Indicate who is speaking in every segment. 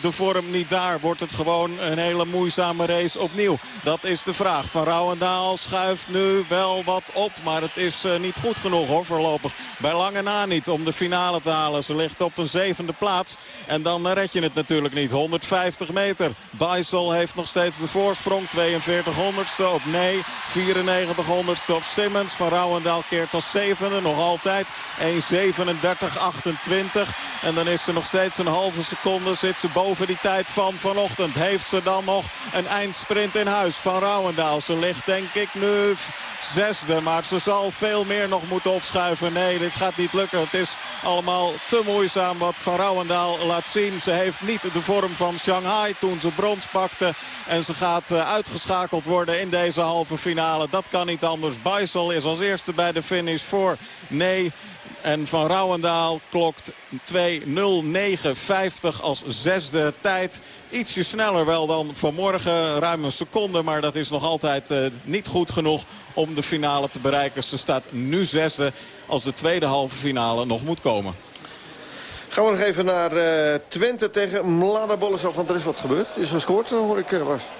Speaker 1: de vorm niet daar. Wordt het gewoon een hele moeizame race opnieuw. Dat is de vraag. Van Rouwendaal schuift nu wel wat op. Maar het is uh, niet goed genoeg hoor voorlopig. Bij lange na niet om de finale te halen. Ze ligt op de zevende plaats. En dan red je het natuurlijk niet. 150 meter. Baisel heeft nog steeds de voorsprong. 42 honderdste op Nee. 94 honderdste op Simmons. Van Rouwendaal keert als zevende. Nog altijd 1.37.28. En dan is ze nog steeds een halve seconde. Zit boven die tijd van vanochtend. Heeft ze dan nog een eindsprint in huis van Rouwendaal. Ze ligt denk ik nu zesde. Maar ze zal veel meer nog moeten opschuiven. Nee, dit gaat niet lukken. Het is allemaal te moeizaam wat Van Rouwendaal laat zien. Ze heeft niet de vorm van Shanghai toen ze brons pakte. En ze gaat uh, uitgeschakeld worden in deze halve finale. Dat kan niet anders. Baisel is als eerste bij de finish voor nee. En Van Rouwendaal klokt 2.09.50 als zesde tijd. Ietsje sneller wel dan vanmorgen, ruim een seconde. Maar dat is nog altijd uh, niet goed genoeg om de finale te bereiken. Ze staat nu zesde als de tweede halve finale nog moet komen.
Speaker 2: Gaan we nog even naar uh, Twente tegen Mlada Boleslav. Want er is wat gebeurd. Er is gescoord, hoor ik uh.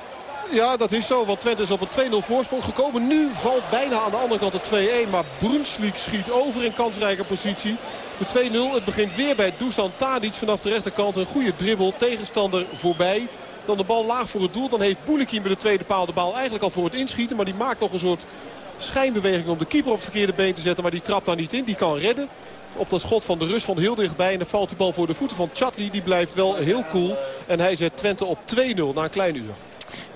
Speaker 3: Ja, dat is zo. Want Twente is op een 2-0 voorsprong gekomen. Nu valt bijna aan de andere kant de 2-1. Maar Brunslik schiet over in kansrijke positie. De 2-0. Het begint weer bij Dusan Tadic vanaf de rechterkant. Een goede dribbel. Tegenstander voorbij. Dan de bal laag voor het doel. Dan heeft Boulekin bij de tweede paal de bal eigenlijk al voor het inschieten. Maar die maakt nog een soort schijnbeweging om de keeper op het verkeerde been te zetten. Maar die trapt daar niet in. Die kan redden op dat schot van de rust van heel dichtbij. En dan valt die bal voor de voeten van Chatli. Die blijft wel heel cool. En hij zet Twente op 2-0 na een klein uur.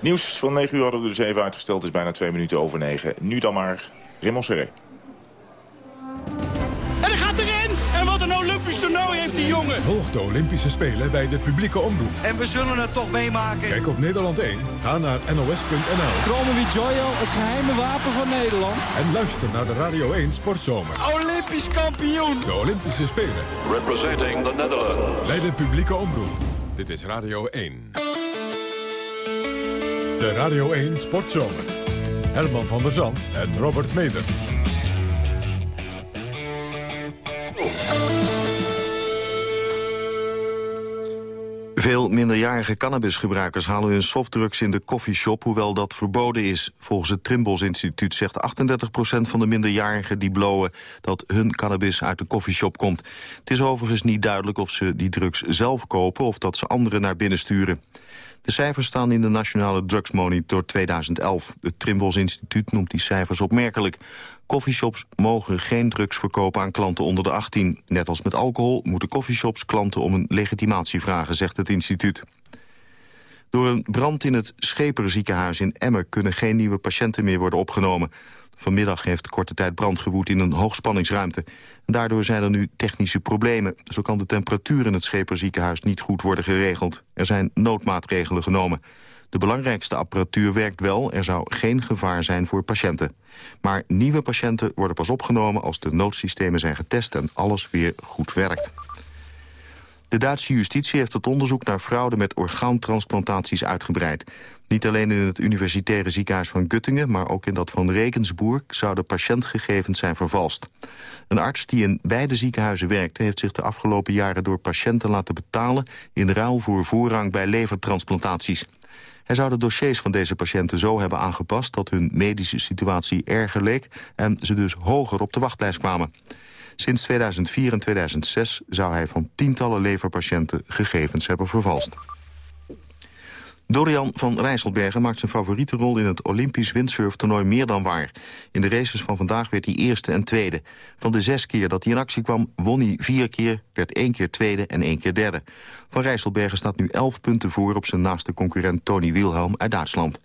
Speaker 4: Nieuws van 9 uur hadden we dus even uitgesteld. Het is bijna 2 minuten over 9. Nu dan maar Raymond Serré.
Speaker 5: En hij gaat erin! En wat een Olympisch toernooi heeft die jongen!
Speaker 6: Volg de Olympische Spelen bij de publieke omroep.
Speaker 7: En we zullen het toch meemaken.
Speaker 6: Kijk op Nederland 1. Ga naar nos.nl.
Speaker 8: Kromen Jojo, het geheime wapen van Nederland.
Speaker 6: En luister naar de Radio 1 Sportzomer.
Speaker 5: Olympisch kampioen!
Speaker 6: De Olympische Spelen.
Speaker 9: Representing the Netherlands.
Speaker 6: Bij de publieke omroep. Dit is Radio 1. De Radio 1 Sportzomer. Herman van der Zand en Robert Meder.
Speaker 10: Veel minderjarige cannabisgebruikers halen hun softdrugs in de koffieshop, hoewel dat verboden is. Volgens het Trimbos Instituut zegt 38% van de minderjarigen die blowen dat hun cannabis uit de koffieshop komt. Het is overigens niet duidelijk of ze die drugs zelf kopen of dat ze anderen naar binnen sturen. De cijfers staan in de Nationale Drugs Monitor 2011. Het Trimbos Instituut noemt die cijfers opmerkelijk. Coffeeshops mogen geen drugs verkopen aan klanten onder de 18. Net als met alcohol moeten coffeeshops klanten om een legitimatie vragen, zegt het instituut. Door een brand in het Scheperziekenhuis in Emmen... kunnen geen nieuwe patiënten meer worden opgenomen. Vanmiddag heeft korte tijd brand gewoed in een hoogspanningsruimte. Daardoor zijn er nu technische problemen. Zo kan de temperatuur in het Scheperziekenhuis niet goed worden geregeld. Er zijn noodmaatregelen genomen. De belangrijkste apparatuur werkt wel, er zou geen gevaar zijn voor patiënten. Maar nieuwe patiënten worden pas opgenomen als de noodsystemen zijn getest en alles weer goed werkt. De Duitse justitie heeft het onderzoek naar fraude met orgaantransplantaties uitgebreid. Niet alleen in het universitaire ziekenhuis van Göttingen... maar ook in dat van Regensburg zouden patiëntgegevens zijn vervalst. Een arts die in beide ziekenhuizen werkte... heeft zich de afgelopen jaren door patiënten laten betalen... in ruil voor voorrang bij levertransplantaties. Hij zou de dossiers van deze patiënten zo hebben aangepast... dat hun medische situatie erger leek en ze dus hoger op de wachtlijst kwamen. Sinds 2004 en 2006 zou hij van tientallen leverpatiënten gegevens hebben vervalst. Dorian van Rijsselbergen maakt zijn favoriete rol in het Olympisch windsurftoernooi meer dan waar. In de races van vandaag werd hij eerste en tweede. Van de zes keer dat hij in actie kwam, won hij vier keer, werd één keer tweede en één keer derde. Van Rijsselbergen staat nu elf punten voor op zijn naaste concurrent Tony Wilhelm uit Duitsland.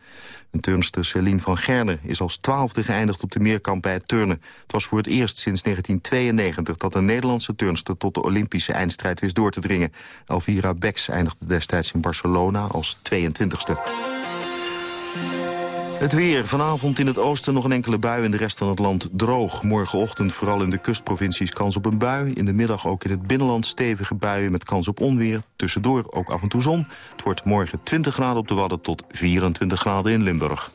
Speaker 10: En turnster Celine van Gerne is als twaalfde geëindigd op de meerkamp bij het turnen. Het was voor het eerst sinds 1992 dat een Nederlandse turnster tot de Olympische eindstrijd wist door te dringen. Elvira Beks eindigde destijds in Barcelona als 22e. Het weer. Vanavond in het oosten nog een enkele bui. In de rest van het land droog. Morgenochtend vooral in de kustprovincies kans op een bui. In de middag ook in het binnenland stevige buien met kans op onweer. Tussendoor ook af en toe zon. Het wordt morgen 20 graden op de Wadden tot 24 graden in Limburg.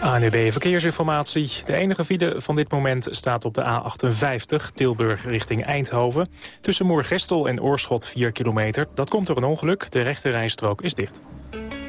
Speaker 11: ANUB Verkeersinformatie. De enige file van dit moment staat op de A58, Tilburg richting Eindhoven. Tussen Moergestel en Oorschot 4 kilometer. Dat komt door een ongeluk. De rechte rijstrook is dicht.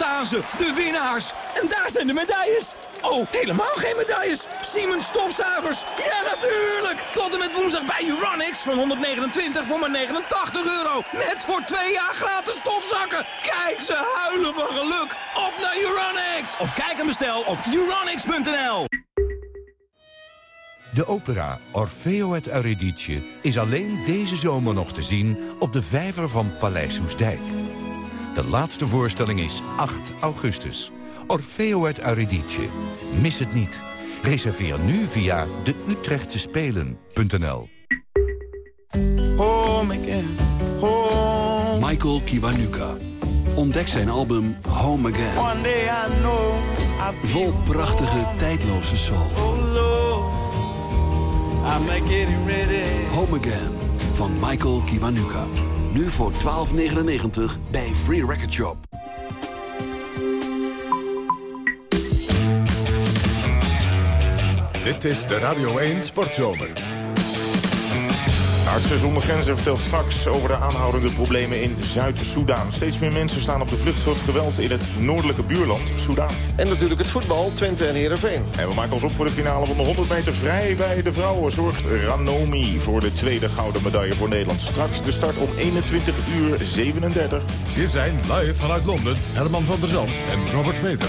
Speaker 12: Staan ze, de winnaars. En daar zijn de medailles. Oh, helemaal geen medailles. Siemens stofzuigers. Ja, natuurlijk. Tot en met woensdag bij Uranix van 129 voor maar 89 euro. Net voor twee jaar gratis stofzakken. Kijk, ze huilen van geluk. Op naar Uranix. Of kijk en bestel op uranix.nl.
Speaker 13: De opera Orfeo het Eurydice is alleen deze zomer nog te zien op de vijver van Paleis Hoesdijk. De laatste voorstelling is 8 augustus. Orfeo uit Eurydice. Mis het niet. Reserveer nu via de Utrechtse Spelen.nl.
Speaker 14: Home again, home.
Speaker 15: Michael Kiwanuka. Ontdek zijn album Home Again.
Speaker 14: One day I know
Speaker 15: Vol prachtige, tijdloze soul.
Speaker 14: Oh.
Speaker 15: Home Again van Michael Kiwanuka. Nu voor 12,99 bij Free Record Shop.
Speaker 6: Dit is de Radio 1 Sportzomer.
Speaker 4: Artsen zonder grenzen vertelt straks over de aanhoudende problemen in Zuid-Soedan. Steeds meer mensen staan op de vlucht voor het geweld in het noordelijke buurland, Soedan.
Speaker 2: En natuurlijk het voetbal, Twente en Heerenveen.
Speaker 4: En we maken ons op voor de finale van de 100 meter vrij bij de vrouwen. Zorgt Ranomi voor de tweede gouden medaille voor Nederland. Straks de start om 21 uur 37.
Speaker 6: Hier zijn live vanuit Londen Herman van der Zand en Robert Meder.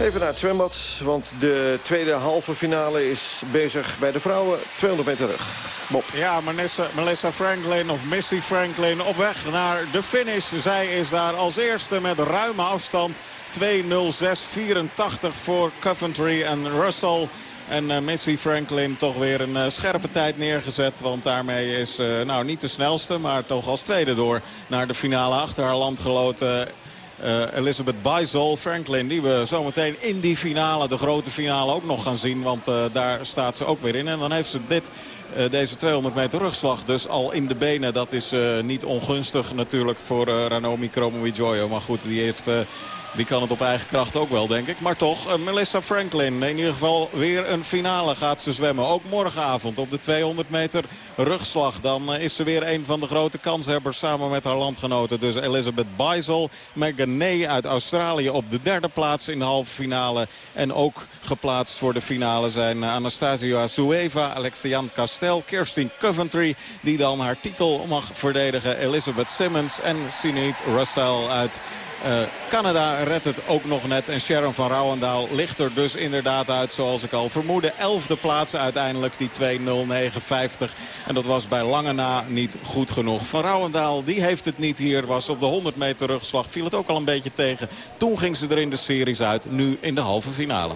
Speaker 2: Even naar het zwembad, want de tweede halve finale is bezig bij de vrouwen. 200 meter rug. Bob.
Speaker 1: Ja, Melissa, Franklin of Missy Franklin op weg naar de finish. Zij is daar als eerste met ruime afstand. 2.06.84 voor Coventry en Russell. En uh, Missy Franklin toch weer een uh, scherpe tijd neergezet. Want daarmee is uh, nou niet de snelste, maar toch als tweede door naar de finale achter haar landgenoten. Uh, Elizabeth Beisel, Franklin, die we zometeen in die finale, de grote finale, ook nog gaan zien. Want uh, daar staat ze ook weer in. En dan heeft ze dit, uh, deze 200 meter rugslag dus al in de benen. Dat is niet ongunstig natuurlijk voor Ranomi Kromowidjojo. Maar goed, die heeft... Die kan het op eigen kracht ook wel, denk ik. Maar toch, uh, Melissa Franklin. In ieder geval weer een finale gaat ze zwemmen. Ook morgenavond op de 200 meter rugslag. Dan uh, is ze weer een van de grote kanshebbers samen met haar landgenoten. Dus Elizabeth Beisel, Megan Ney uit Australië op de derde plaats in de halve finale. En ook geplaatst voor de finale zijn Anastasia Azueva, Alexian Castel, Kirsten Coventry. Die dan haar titel mag verdedigen. Elizabeth Simmons en Sinead Russell uit uh, Canada redt het ook nog net. En Sharon van Rouwendaal ligt er dus inderdaad uit, zoals ik al vermoedde. Elfde plaats uiteindelijk, die 2.09.50. En dat was bij lange na niet goed genoeg. Van Rouwendaal, die heeft het niet hier. Was op de 100 meter rugslag, viel het ook al een beetje tegen. Toen ging ze er in de series uit, nu in de halve finale.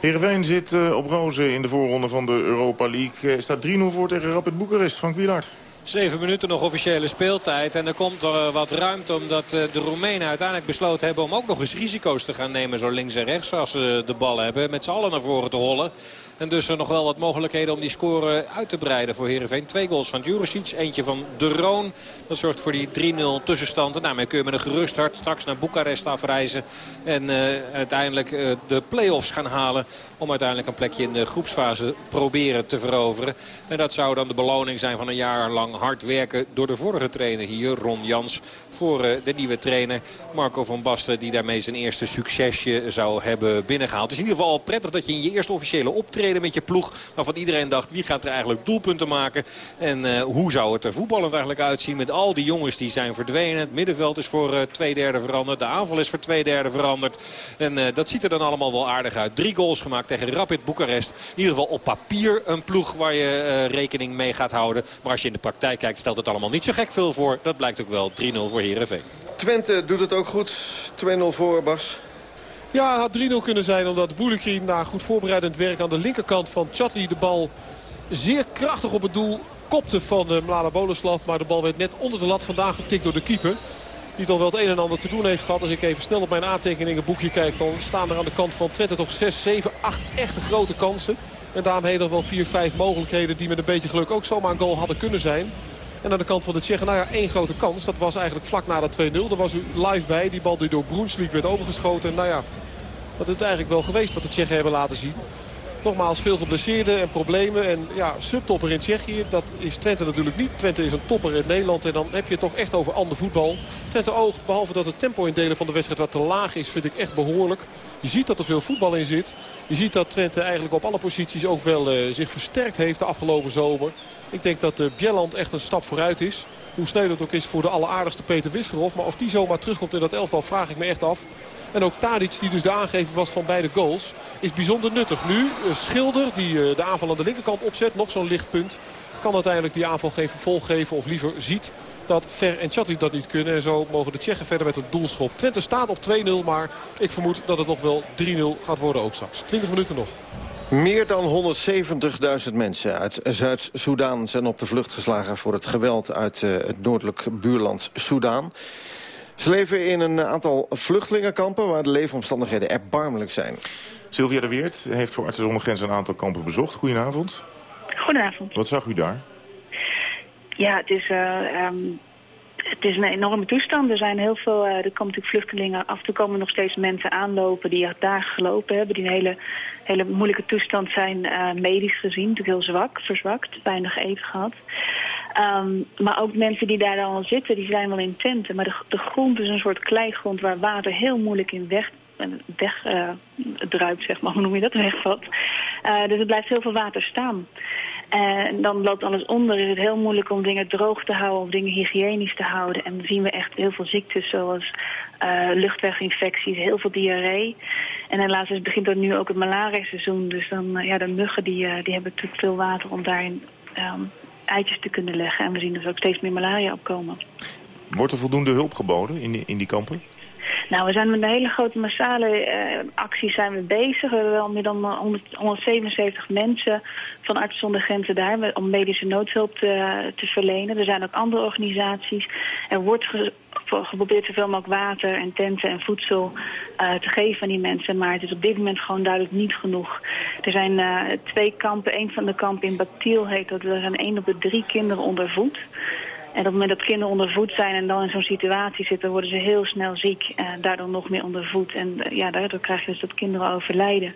Speaker 4: Heerenveen zit uh, op rozen in de voorronde van de Europa League. Uh, staat 3-0 voor tegen Rapid Boekarest. Frank Wielaert.
Speaker 16: Zeven minuten nog officiële speeltijd. En er komt er wat ruimte omdat de Roemenen uiteindelijk besloten hebben... om ook nog eens risico's te gaan nemen zo links en rechts als ze de bal hebben. Met z'n allen naar voren te hollen. En dus er nog wel wat mogelijkheden om die score uit te breiden voor Heerenveen. Twee goals van Juricic, eentje van De Roon. Dat zorgt voor die 3-0 tussenstand. En daarmee kun je met een gerust hart straks naar Boekarest afreizen. En uh, uiteindelijk uh, de play-offs gaan halen. Om uiteindelijk een plekje in de groepsfase proberen te veroveren. En dat zou dan de beloning zijn van een jaar lang hard werken door de vorige trainer hier, Ron Jans. Voor uh, de nieuwe trainer Marco van Basten die daarmee zijn eerste succesje zou hebben binnengehaald. Het is in ieder geval prettig dat je in je eerste officiële optreden met je ploeg. Waarvan iedereen dacht wie gaat er eigenlijk doelpunten maken. En uh, hoe zou het er voetballend eigenlijk uitzien met al die jongens die zijn verdwenen. Het middenveld is voor uh, twee derde veranderd. De aanval is voor twee derde veranderd. En uh, dat ziet er dan allemaal wel aardig uit. Drie goals gemaakt tegen Rapid Boekarest. In ieder geval op papier een ploeg waar je rekening mee gaat houden. Maar als je in de praktijk kijkt stelt het allemaal niet zo gek veel voor. Dat blijkt ook wel 3-0 voor Heerenveen.
Speaker 2: Twente doet het ook goed. 2-0 voor Bas.
Speaker 3: Ja, had 3-0 kunnen zijn omdat Boulikri na goed voorbereidend werk aan de linkerkant van Chatli de bal zeer krachtig op het doel kopte van uh, Mlada Boleslav. Maar de bal werd net onder de lat vandaan getikt door de keeper. Die toch wel het een en ander te doen heeft gehad. Als ik even snel op mijn aantekeningenboekje kijk. Dan staan er aan de kant van Twente toch 6, 7, 8 echte grote kansen. En daarmee nog wel 4, 5 mogelijkheden die met een beetje geluk ook zomaar een goal hadden kunnen zijn. En aan de kant van de Tsjechen, nou ja, één grote kans. Dat was eigenlijk vlak na de 2-0. Daar was u live bij. Die bal die door Broensliek werd overgeschoten. En nou ja, dat is het eigenlijk wel geweest wat de Tsjechen hebben laten zien. Nogmaals, veel geblesseerden en problemen. En ja, subtopper in Tsjechië, dat is Twente natuurlijk niet. Twente is een topper in Nederland. En dan heb je het toch echt over ander voetbal. Twente oogt, behalve dat het tempo in delen van de wedstrijd wat te laag is... vind ik echt behoorlijk. Je ziet dat er veel voetbal in zit. Je ziet dat Twente eigenlijk op alle posities ook wel uh, zich versterkt heeft de afgelopen zomer. Ik denk dat uh, Bjelland echt een stap vooruit is. Hoe snel het ook is voor de alleraardigste Peter Wisgerhof. Maar of die zomaar terugkomt in dat elftal vraag ik me echt af. En ook Tadic, die dus de aangever was van beide goals, is bijzonder nuttig. Nu uh, Schilder, die uh, de aanval aan de linkerkant opzet, nog zo'n lichtpunt. Kan uiteindelijk die aanval geen vervolg geven of liever ziet dat Ver en Chatli dat niet kunnen. En zo mogen de Tsjechen verder met een doelschop. Twente staat op 2-0, maar ik vermoed dat het nog wel 3-0 gaat worden ook straks. 20 minuten nog.
Speaker 2: Meer dan 170.000 mensen uit Zuid-Soedan zijn op de vlucht geslagen... voor het geweld uit uh, het noordelijk buurland Soedan. Ze leven in een aantal vluchtelingenkampen... waar de leefomstandigheden erbarmelijk zijn.
Speaker 4: Sylvia de Weert heeft voor Artsen zonder Grenzen een aantal kampen bezocht. Goedenavond.
Speaker 17: Goedenavond.
Speaker 4: Wat zag u daar?
Speaker 17: Ja, het is, uh, um, het is een enorme toestand. Er zijn heel veel, uh, er komen natuurlijk vluchtelingen. Af en toe komen nog steeds mensen aanlopen die dagen gelopen hebben. Die een hele, hele moeilijke toestand zijn, uh, medisch gezien. Natuurlijk heel zwak, verzwakt, weinig eten gehad. Um, maar ook mensen die daar dan al zitten, die zijn wel in tenten. Maar de, de grond is een soort kleigrond waar water heel moeilijk in weg weg uh, druipt, zeg maar, hoe noem je dat, wegvalt. Uh, dus er blijft heel veel water staan. En dan loopt alles onder. Is het heel moeilijk om dingen droog te houden of dingen hygiënisch te houden. En dan zien we echt heel veel ziektes zoals luchtweginfecties, heel veel diarree. En helaas is, begint er nu ook het malaria-seizoen. Dus dan, ja, de muggen die, die hebben natuurlijk veel water om daarin um, eitjes te kunnen leggen. En we zien dus ook steeds meer malaria opkomen.
Speaker 4: Wordt er voldoende hulp geboden in die, in die kampen?
Speaker 17: Nou, we zijn met een hele grote massale uh, actie zijn we bezig. We hebben wel meer dan 100, 177 mensen van Artsen zonder Grenzen daar... om medische noodhulp te, te verlenen. Er zijn ook andere organisaties. Er wordt ge geprobeerd zoveel mogelijk water en tenten en voedsel uh, te geven aan die mensen. Maar het is op dit moment gewoon duidelijk niet genoeg. Er zijn twee kampen. Een van de kampen in Batiel heet dat. Er zijn één op de drie kinderen onder voet. En op het moment dat kinderen onder voet zijn en dan in zo'n situatie zitten, worden ze heel snel ziek. En daardoor nog meer onder voet. En uh, ja, daardoor krijg je dus dat kinderen overlijden.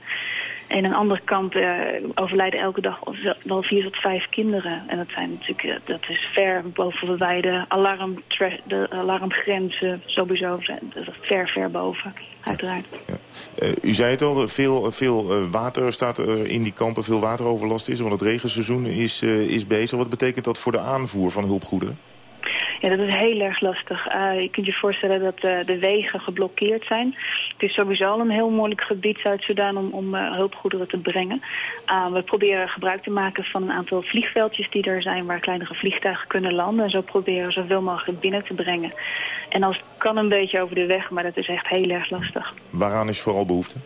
Speaker 17: En aan de andere kant uh, overlijden elke dag wel vier tot vijf kinderen. En dat zijn natuurlijk, uh, dat is ver boven wij de, alarm, de alarmgrenzen sowieso ver, ver boven, uiteraard.
Speaker 4: Ja. U zei het al, veel, veel water staat er in die kampen, veel wateroverlast is. Want het regenseizoen is, is bezig. Wat betekent dat voor de aanvoer van hulpgoederen?
Speaker 17: Ja, dat is heel erg lastig. Uh, je kunt je voorstellen dat uh, de wegen geblokkeerd zijn. Het is sowieso al een heel moeilijk gebied Zuid-Soedan om, om uh, hulpgoederen te brengen. we proberen gebruik te maken van een aantal vliegveldjes die er zijn... waar kleinere vliegtuigen kunnen landen. En zo proberen zoveel mogelijk binnen te brengen. En als kan een beetje over de weg, maar dat is echt heel erg lastig.
Speaker 4: Waaraan is vooral behoefte?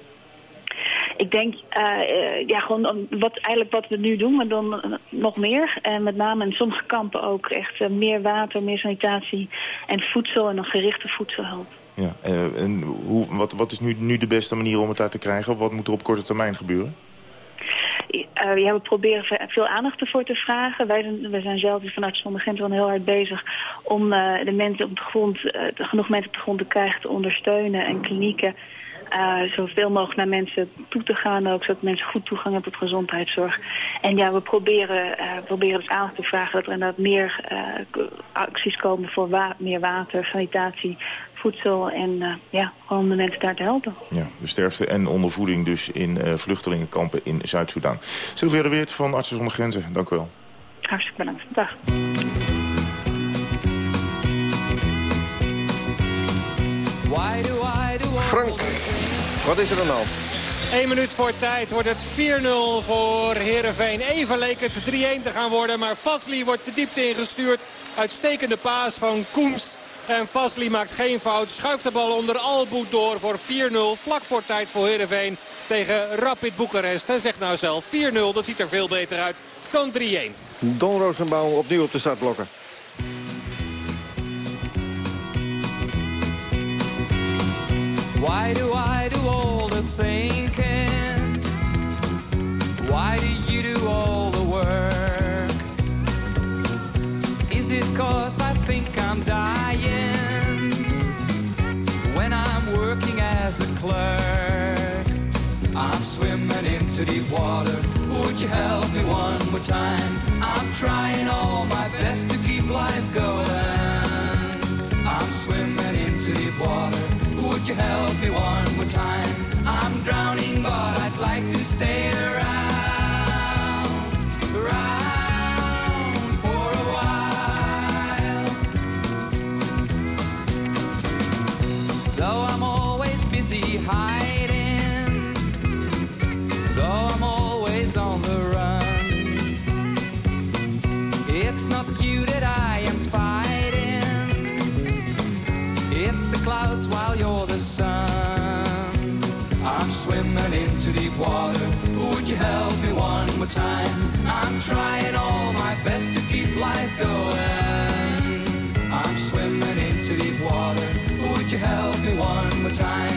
Speaker 17: Ik denk, uh, ja, gewoon wat, eigenlijk wat we nu doen, maar dan nog meer. En met name in sommige kampen ook echt uh, meer water, meer sanitatie en voedsel en een gerichte voedselhulp.
Speaker 4: Ja, en hoe, wat, wat is nu, nu de beste manier om het uit te krijgen? Wat moet er op korte termijn gebeuren?
Speaker 17: Uh, ja, we proberen veel aandacht ervoor te vragen. Wij zijn, wij zijn zelf vanuit Zonder Grenzen heel hard bezig om uh, de mensen op de grond, uh, genoeg mensen op de grond te krijgen te ondersteunen en klinieken uh, zoveel mogelijk naar mensen toe te gaan. Ook zodat mensen goed toegang hebben tot gezondheidszorg. En ja, we proberen, uh, proberen dus aandacht te vragen dat er inderdaad meer uh, acties komen voor wa meer water, sanitatie, voedsel en ja, gewoon de mensen daar te helpen.
Speaker 4: Ja, de sterfte en ondervoeding dus in vluchtelingenkampen in Zuid-Soedan. Sylvia de Weert van Artsen zonder Grenzen, dank u wel.
Speaker 17: Hartstikke bedankt. Dag.
Speaker 2: Frank, wat is er dan al?
Speaker 16: 1 minuut voor tijd wordt het 4-0 voor Heerenveen. Even leek het 3-1 te gaan worden, maar Vasli wordt de diepte ingestuurd. Uitstekende paas van Koems. En Vasli maakt geen fout. Schuift de bal onder Alboet door voor 4-0. Vlak voor tijd voor Heerenveen tegen Rapid Boekarest. En zegt nou zelf 4-0, dat ziet er veel beter uit dan 3-1.
Speaker 2: Don Rosenbaum opnieuw op de startblokken.
Speaker 18: Why do I do all the thinking? Why do you do all the work? Is it cause I think I'm dying when I'm working as a clerk? I'm swimming into deep water. Would you help me one more time? I'm trying all my best to keep life going. You help me one more time? I'm drowning, but I'd like to stay around, around for a while. Though I'm always busy hiding, though I'm always on the run, it's not you that I am fighting. It's the clouds while you're water. Would you help me one more time? I'm trying all my best to keep life going. I'm swimming into deep water. Would you help me one more time?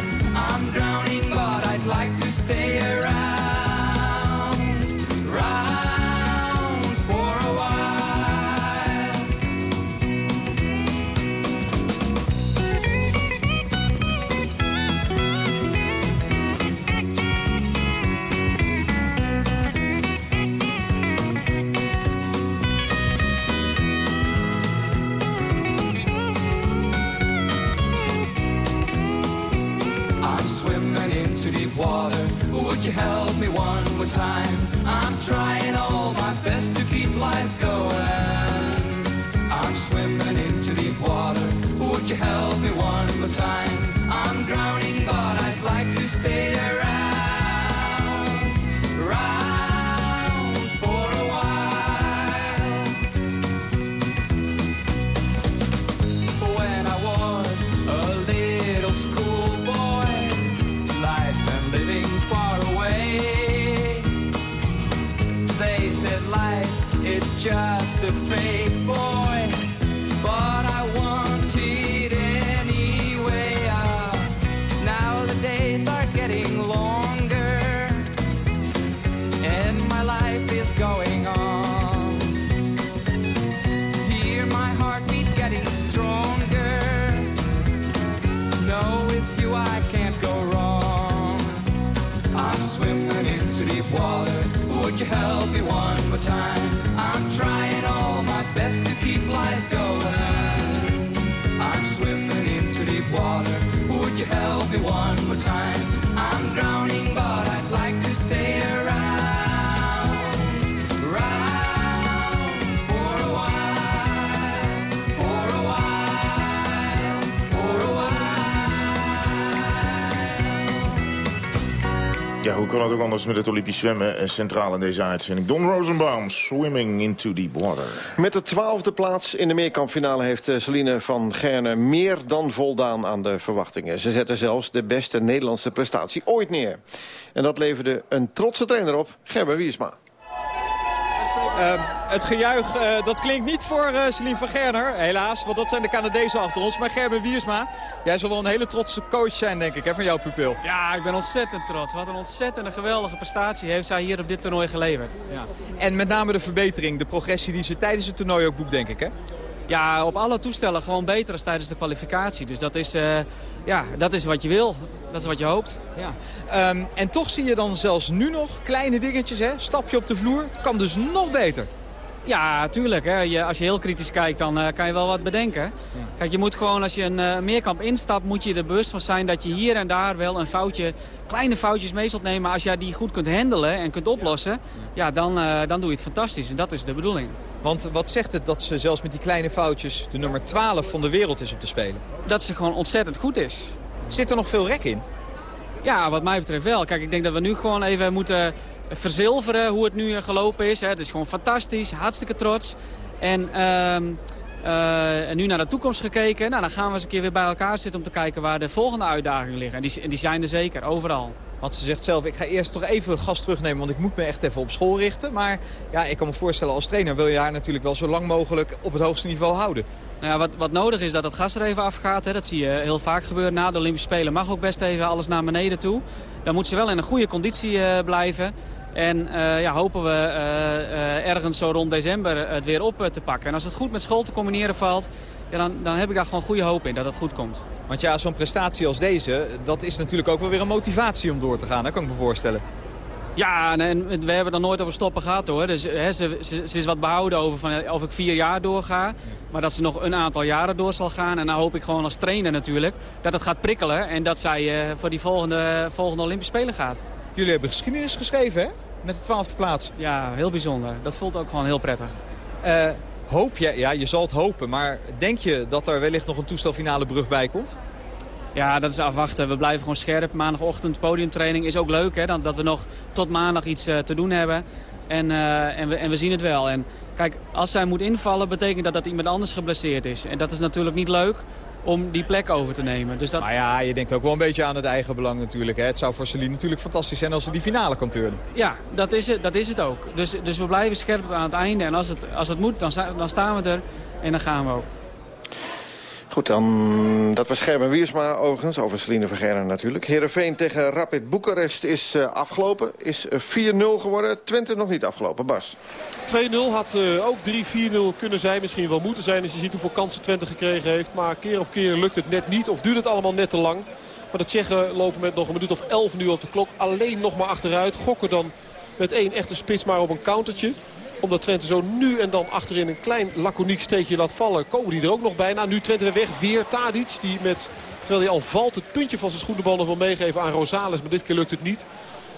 Speaker 4: Ook anders met het Olympisch zwemmen eh, centraal in deze uitzending? Don Rosenbaum, Swimming into Deep Water.
Speaker 2: Met de twaalfde plaats in de meerkampfinale heeft eh, Celine van Gerne meer dan voldaan aan de verwachtingen. Ze zette zelfs de beste Nederlandse prestatie ooit neer. En dat leverde een trotse trainer op, Gerben Wiersma.
Speaker 19: Uh, het gejuich, uh, dat klinkt niet voor uh, Celine van Gerner, helaas. Want dat zijn de Canadezen achter ons. Maar Gerben Wiersma, jij zal wel een hele trotse coach zijn, denk ik, hè, van jouw pupil.
Speaker 20: Ja, ik ben ontzettend trots. Wat een ontzettend geweldige prestatie heeft zij hier op dit toernooi geleverd. Ja.
Speaker 19: En met name de verbetering, de progressie die ze tijdens het toernooi ook boekt, denk ik, hè?
Speaker 20: Ja, op alle toestellen gewoon beter als tijdens de kwalificatie. Dus dat is, ja, dat is wat je wil. Dat is wat je hoopt.
Speaker 19: Ja. Um, en toch zie je dan zelfs nu nog kleine dingetjes, hè? Stapje op de vloer. Het kan dus nog beter.
Speaker 20: Ja, tuurlijk. Hè. Je, als je heel kritisch kijkt, dan uh, kan je wel wat bedenken. Ja. Kijk, je moet gewoon, als je een uh, meerkamp instapt, moet je er bewust van zijn dat je hier en daar wel een foutje, kleine foutjes mee zult nemen. Als jij die goed kunt handelen en kunt oplossen, ja, ja dan, uh, dan doe je het fantastisch. En dat is de bedoeling.
Speaker 19: Want wat zegt het dat ze zelfs met die kleine foutjes de nummer 12 van de wereld is op te spelen?
Speaker 20: Dat ze gewoon ontzettend goed is.
Speaker 19: Zit er nog veel rek in?
Speaker 20: Ja, wat mij betreft wel. Kijk, ik denk dat we nu gewoon even moeten verzilveren hoe het nu gelopen is. Het is gewoon fantastisch, hartstikke trots. En, uh, uh, en nu naar de toekomst gekeken. Nou, dan gaan we eens een keer weer bij elkaar zitten om te kijken waar de volgende uitdagingen liggen. En die, en die zijn er zeker, overal.
Speaker 19: Want ze zegt zelf, ik ga eerst toch even gas terugnemen... want ik moet me echt even op school richten. Maar ja, ik kan me voorstellen als trainer wil je haar natuurlijk wel zo lang mogelijk... op het hoogste niveau houden.
Speaker 20: Nou ja, wat, wat nodig is dat het gas er even afgaat. Hè. Dat zie je heel vaak gebeuren. Na de Olympische Spelen mag ook best even alles naar beneden toe. Dan moet ze wel in een goede conditie uh, blijven. En uh, ja, hopen we uh, ergens zo rond december het weer op te pakken. En als het goed met school te combineren valt, ja, dan, dan heb ik daar gewoon goede hoop in dat het goed komt.
Speaker 19: Want ja, zo'n prestatie als deze, dat is natuurlijk ook wel weer een motivatie om door te gaan. Dat kan ik me voorstellen.
Speaker 20: Ja, en we hebben er nooit over stoppen gehad hoor. Dus hè, ze, ze, ze, is wat behouden over van, of ik vier jaar doorga. Maar dat ze nog een aantal jaren door zal gaan. En dan hoop ik gewoon als trainer natuurlijk dat het gaat prikkelen. En dat zij uh, voor die volgende, volgende Olympische Spelen gaat.
Speaker 19: Jullie hebben geschiedenis geschreven hè? Met de twaalfde plaats.
Speaker 20: Ja, heel bijzonder. Dat voelt ook gewoon heel prettig.
Speaker 19: Uh, hoop je, ja je zal het hopen. Maar denk je dat er wellicht nog een toestelfinale brug bij komt?
Speaker 20: Ja, dat is afwachten. We blijven gewoon scherp. Maandagochtend podiumtraining is ook leuk. Hè? Dat we nog tot maandag iets uh, te doen hebben. En, uh, en, we, en we zien het wel. En kijk, als zij moet invallen, betekent dat dat iemand anders geblesseerd is. En dat is natuurlijk niet leuk om die plek over te nemen. Dus dat...
Speaker 19: Maar ja, je denkt ook wel een beetje aan het eigen belang natuurlijk. Hè? Het zou voor Celine natuurlijk fantastisch zijn als ze die finale kan turnen.
Speaker 20: Ja, dat is het, dat is het ook. Dus, dus we blijven scherp aan het einde. En als het, als het moet, dan, dan staan we er en dan gaan we ook.
Speaker 2: Goed, dan dat was Gerben Wiersma overigens, over Celine Vergerren natuurlijk. Heerenveen tegen Rapid Boekarest is uh, afgelopen, is 4-0 geworden. Twente nog niet afgelopen, Bas.
Speaker 3: 2-0 had uh, ook 3-4-0 kunnen zijn, misschien wel moeten zijn... als je ziet hoeveel kansen Twente gekregen heeft. Maar keer op keer lukt het net niet of duurt het allemaal net te lang. Maar de Tsjechen lopen met nog een minuut of 11 nu op de klok. Alleen nog maar achteruit, gokken dan met één echte spits maar op een countertje omdat Twente zo nu en dan achterin een klein laconiek steekje laat vallen. Komen die er ook nog bijna. Nu Twente weg. Weer Tadic. Die met, terwijl hij al valt, het puntje van zijn schoenenbal nog wil meegeven aan Rosales. Maar dit keer lukt het niet.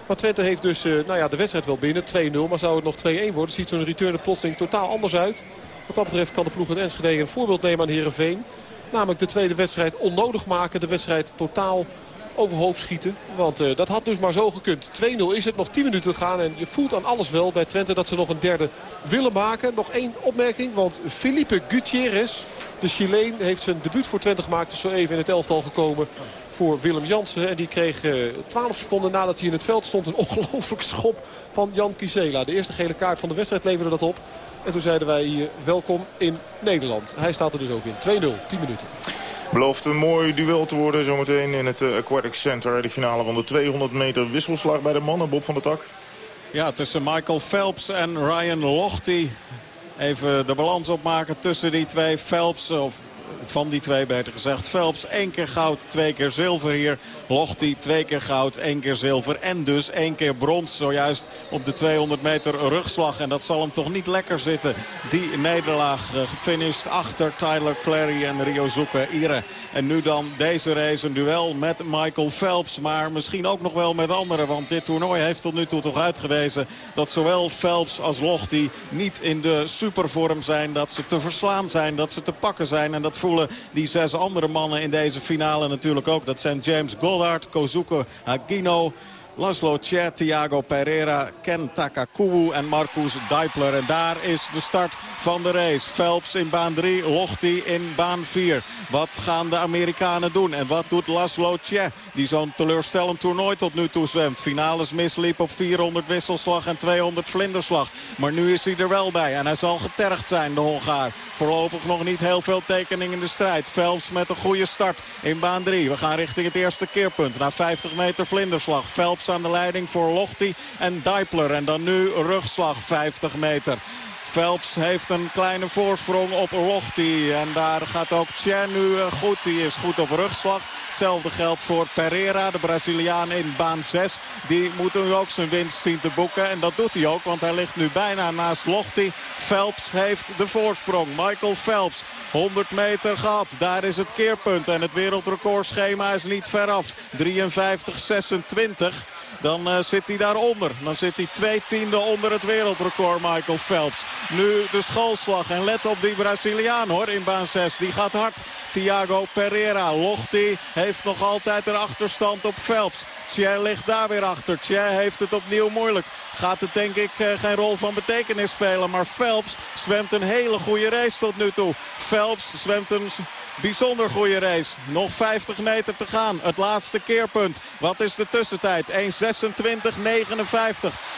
Speaker 3: Maar Twente heeft dus uh, nou ja, de wedstrijd wel binnen. 2-0. Maar zou het nog 2-1 worden, ziet zo'n return er plotseling totaal anders uit. Wat dat betreft kan de ploeg uit Enschede een voorbeeld nemen aan Herenveen. Namelijk de tweede wedstrijd onnodig maken. De wedstrijd totaal overhoop schieten. Want uh, dat had dus maar zo gekund. 2-0 is het, nog 10 minuten te gaan. En je voelt aan alles wel bij Twente dat ze nog een derde willen maken. Nog één opmerking, want Felipe Gutierrez, de Chileen, heeft zijn debuut voor Twente gemaakt. Dus zo even in het elftal gekomen voor Willem Jansen. En die kreeg uh, 12 seconden nadat hij in het veld stond een ongelooflijk schop van Jan Kisela. De eerste gele kaart van de wedstrijd leverde dat op. En toen zeiden wij hier welkom in Nederland. Hij staat er dus ook in. 2-0, 10 minuten.
Speaker 4: Belooft een mooi duel te worden zometeen in het Aquatic Center. De finale van de 200 meter wisselslag bij de mannen. Bob van der Tak.
Speaker 1: Ja, tussen Michael Phelps en Ryan Lochte. Even de balans opmaken tussen die twee. Phelps, of van die twee beter gezegd. Phelps één keer goud, twee keer zilver hier. Lochti twee keer goud, één keer zilver. En dus één keer brons zojuist op de 200 meter rugslag. En dat zal hem toch niet lekker zitten. Die nederlaag uh, gefinished achter Tyler Clary en Ryosuke Ire. En nu dan deze race een duel met Michael Phelps. Maar misschien ook nog wel met anderen. Want dit toernooi heeft tot nu toe toch uitgewezen... dat zowel Phelps als Lochti niet in de supervorm zijn. Dat ze te verslaan zijn, dat ze te pakken zijn. En dat voelen die zes andere mannen in deze finale natuurlijk ook. Dat zijn James Goddard, Kozuke Hagino... Laszlo Tje, Thiago Pereira, Ken Takakuwu en Marcus Deipler. En daar is de start van de race. Phelps in baan 3, Lochti in baan 4. Wat gaan de Amerikanen doen? En wat doet Laszlo Tje, die zo'n teleurstellend toernooi tot nu toe zwemt? Finales misliep op 400 wisselslag en 200 vlinderslag. Maar nu is hij er wel bij en hij zal getergd zijn, de Hongaar. Voorlopig nog niet heel veel tekening in de strijd. Phelps met een goede start in baan 3. We gaan richting het eerste keerpunt. Na 50 meter vlinderslag. Phelps aan de leiding voor Lochti en Deipler. En dan nu rugslag 50 meter. Phelps heeft een kleine voorsprong op Lochti. En daar gaat ook Tjer nu goed. Die is goed op rugslag. Hetzelfde geldt voor Pereira, de Braziliaan in baan 6. Die moet nu ook zijn winst zien te boeken. En dat doet hij ook, want hij ligt nu bijna naast Lochti. Phelps heeft de voorsprong. Michael Phelps, 100 meter gehad. Daar is het keerpunt. En het wereldrecordschema is niet veraf. 53-26 dan uh, zit hij daaronder. Dan zit hij twee tiende onder het wereldrecord, Michael Phelps. Nu de schoolslag. En let op die Braziliaan hoor in baan 6. Die gaat hard. Thiago Pereira. Lochti heeft nog altijd een achterstand op Phelps. Tje ligt daar weer achter. Tje heeft het opnieuw moeilijk. gaat het denk ik eh, geen rol van betekenis spelen. Maar Phelps zwemt een hele goede race tot nu toe. Phelps zwemt een bijzonder goede race. Nog 50 meter te gaan. Het laatste keerpunt. Wat is de tussentijd? 1.26.59.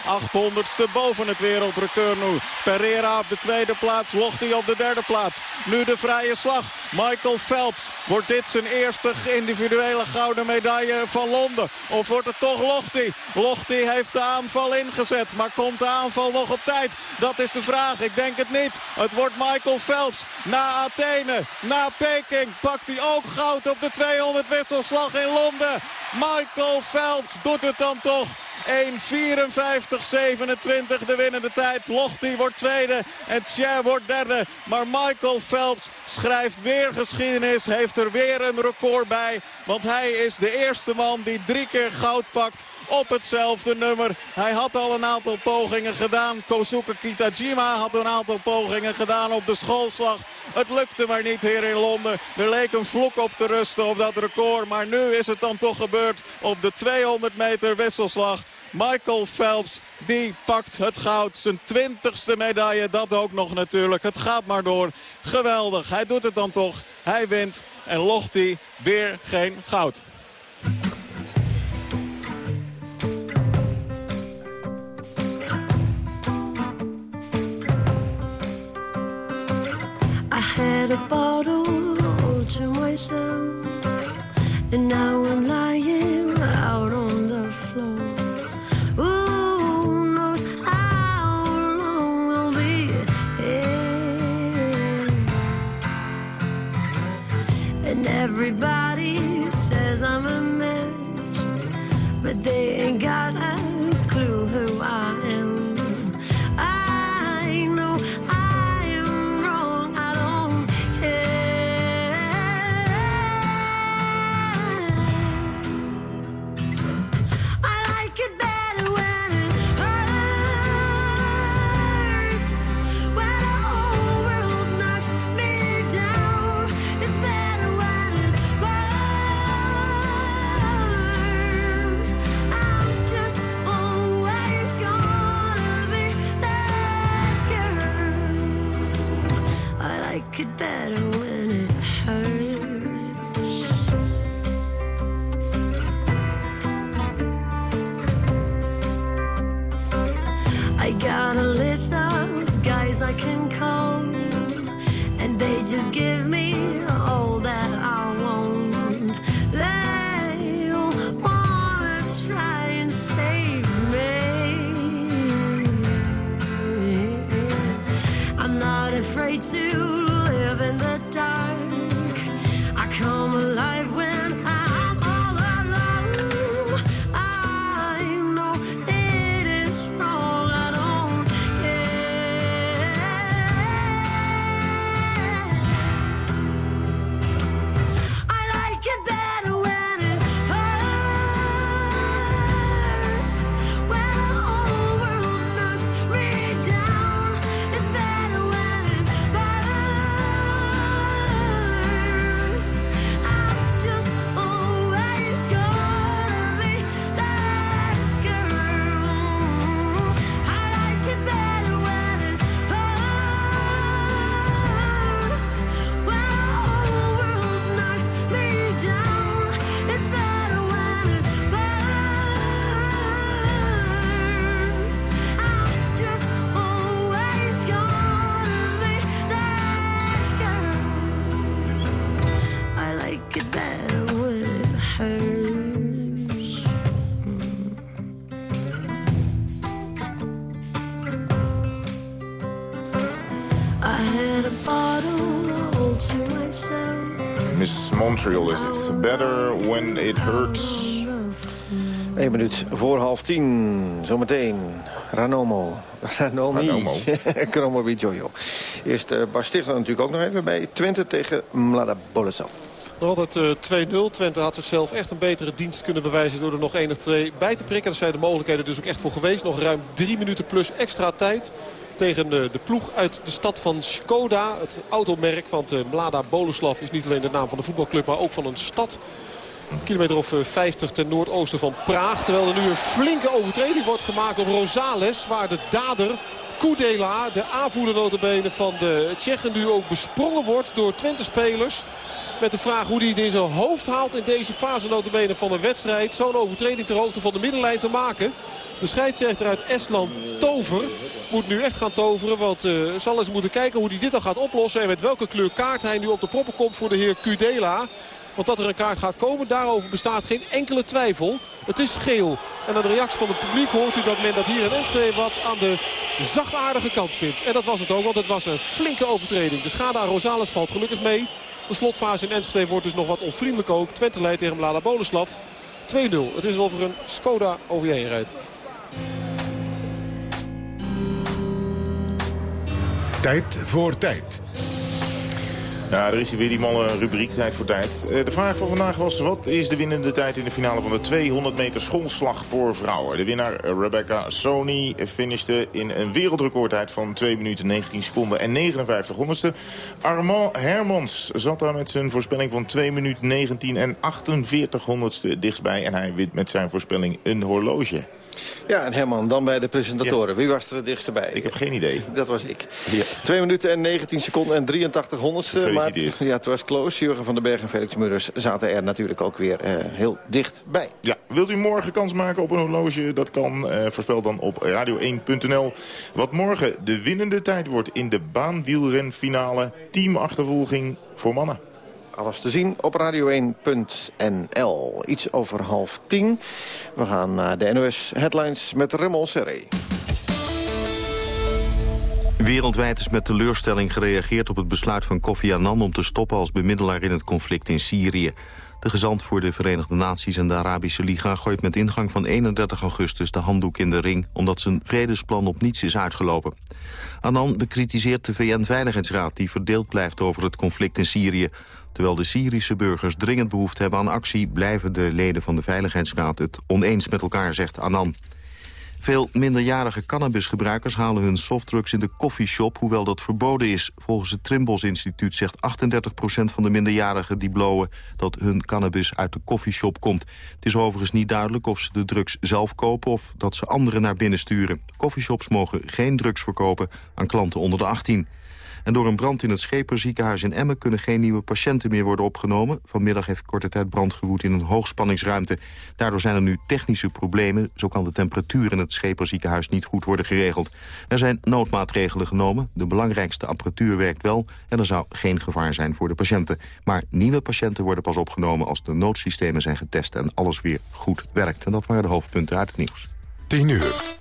Speaker 1: 800ste boven het wereldrecord nu. Pereira op de tweede plaats. Lochti op de derde plaats. Nu de vrije slag. Michael Phelps. Wordt dit zijn eerste individuele gouden medaille van Londen? Of wordt het toch Lochti? Lochti heeft de aanval ingezet. Maar komt de aanval nog op tijd? Dat is de vraag. Ik denk het niet. Het wordt Michael Phelps. Na Athene. Na Peking. Pakt hij ook goud op de 200 wisselslag in Londen. Michael Phelps doet het dan toch. 1.54.27 de winnende tijd. Lochti wordt tweede en Tjer wordt derde. Maar Michael Phelps schrijft weer geschiedenis. Heeft er weer een record bij. Want hij is de eerste man die drie keer goud pakt op hetzelfde nummer. Hij had al een aantal pogingen gedaan. Kosuke Kitajima had een aantal pogingen gedaan op de schoolslag. Het lukte maar niet hier in Londen. Er leek een vloek op te rusten op dat record. Maar nu is het dan toch gebeurd op de 200 meter wisselslag. Michael Phelps, die pakt het goud. Zijn twintigste medaille, dat ook nog natuurlijk. Het gaat maar door. Geweldig, hij doet het dan toch. Hij wint en locht hij weer geen goud.
Speaker 21: Had a bottle to myself, and now I'm lying out on the
Speaker 4: Better when it hurts.
Speaker 2: Eén minuut voor half tien. Zometeen Ranomo. Ranomi.
Speaker 4: Ranomo.
Speaker 2: Kromo Jojo. Eerst uh, Bas Stigler natuurlijk ook nog even bij Twente tegen Mlada Boleslav.
Speaker 3: Nog altijd eh, 2-0. Twente had zichzelf echt een betere dienst kunnen bewijzen... door er nog één of twee bij te prikken. Daar zijn de mogelijkheden dus ook echt voor geweest. Nog ruim drie minuten plus extra tijd tegen eh, de ploeg uit de stad van Skoda. Het automerk, want uh, Mlada Boleslav is niet alleen de naam van de voetbalclub... maar ook van een stad. Een kilometer of eh, 50 ten noordoosten van Praag. Terwijl er nu een flinke overtreding wordt gemaakt op Rosales. Waar de dader Kudela, de aanvoerder van de Tsjechen, nu ook besprongen wordt door Twente-spelers. Met de vraag hoe hij het in zijn hoofd haalt in deze fase notabene van een wedstrijd. Zo'n overtreding ter hoogte van de middenlijn te maken. De scheidsrechter uit Estland, Tover, moet nu echt gaan toveren. Want uh, zal eens moeten kijken hoe hij dit dan gaat oplossen. En met welke kleur kaart hij nu op de proppen komt voor de heer Kudela. Want dat er een kaart gaat komen, daarover bestaat geen enkele twijfel. Het is geel. En aan de reactie van het publiek hoort u dat men dat hier in Enschede wat aan de zachtaardige kant vindt. En dat was het ook, want het was een flinke overtreding. De schade aan Rosales valt gelukkig mee. De slotfase in Enschede wordt dus nog wat onvriendelijk ook. Twente leidt tegen Mlada Boleslav. 2-0. Het is alsof er een Skoda over je heen rijdt.
Speaker 6: Tijd voor tijd.
Speaker 4: Ja, er is hier weer die malle rubriek, tijd voor tijd. Uh, de vraag van vandaag was, wat is de winnende tijd in de finale van de 200 meter schoolslag voor vrouwen? De winnaar Rebecca Sony finishte in een wereldrecordtijd van 2 minuten 19 seconden en 59 honderdste. Armand Hermans zat daar met zijn voorspelling van 2 minuten 19 en 48 honderdste dichtstbij. En hij wint met zijn voorspelling een horloge.
Speaker 2: Ja, en Herman, dan bij de presentatoren. Wie was er het dichtst bij?
Speaker 4: Ik heb geen idee.
Speaker 2: Dat was ik.
Speaker 4: Ja.
Speaker 2: 2 minuten en 19 seconden en 83 honderdste. Maar ja, het was close. Jurgen van den Berg en Felix Murders zaten er natuurlijk ook weer eh, heel dicht bij.
Speaker 4: Ja, wilt u morgen kans maken op een horloge? Dat kan. Eh, voorspel dan op radio1.nl. Wat morgen de winnende tijd wordt in de baanwielrenfinale. Teamachtervolging voor mannen.
Speaker 2: Alles te zien op radio1.nl. Iets over half tien. We gaan naar de NOS Headlines met Raymond Serré.
Speaker 10: Wereldwijd is met teleurstelling gereageerd op het besluit van Kofi Annan... om te stoppen als bemiddelaar in het conflict in Syrië. De gezant voor de Verenigde Naties en de Arabische Liga... gooit met ingang van 31 augustus de handdoek in de ring... omdat zijn vredesplan op niets is uitgelopen. Annan bekritiseert de VN-veiligheidsraad... die verdeeld blijft over het conflict in Syrië. Terwijl de Syrische burgers dringend behoefte hebben aan actie... blijven de leden van de Veiligheidsraad het oneens met elkaar, zegt Annan. Veel minderjarige cannabisgebruikers halen hun softdrugs in de koffieshop... hoewel dat verboden is. Volgens het Trimbos Instituut zegt 38% van de minderjarigen die blowen... dat hun cannabis uit de koffieshop komt. Het is overigens niet duidelijk of ze de drugs zelf kopen... of dat ze anderen naar binnen sturen. Coffeeshops mogen geen drugs verkopen aan klanten onder de 18. En door een brand in het Scheperziekenhuis in Emmen... kunnen geen nieuwe patiënten meer worden opgenomen. Vanmiddag heeft korte tijd brand gewoed in een hoogspanningsruimte. Daardoor zijn er nu technische problemen. Zo kan de temperatuur in het Scheperziekenhuis niet goed worden geregeld. Er zijn noodmaatregelen genomen. De belangrijkste apparatuur werkt wel... en er zou geen gevaar zijn voor de patiënten. Maar nieuwe patiënten worden pas opgenomen... als de noodsystemen zijn getest en alles weer goed werkt. En dat waren de hoofdpunten uit het nieuws.
Speaker 6: 10 uur.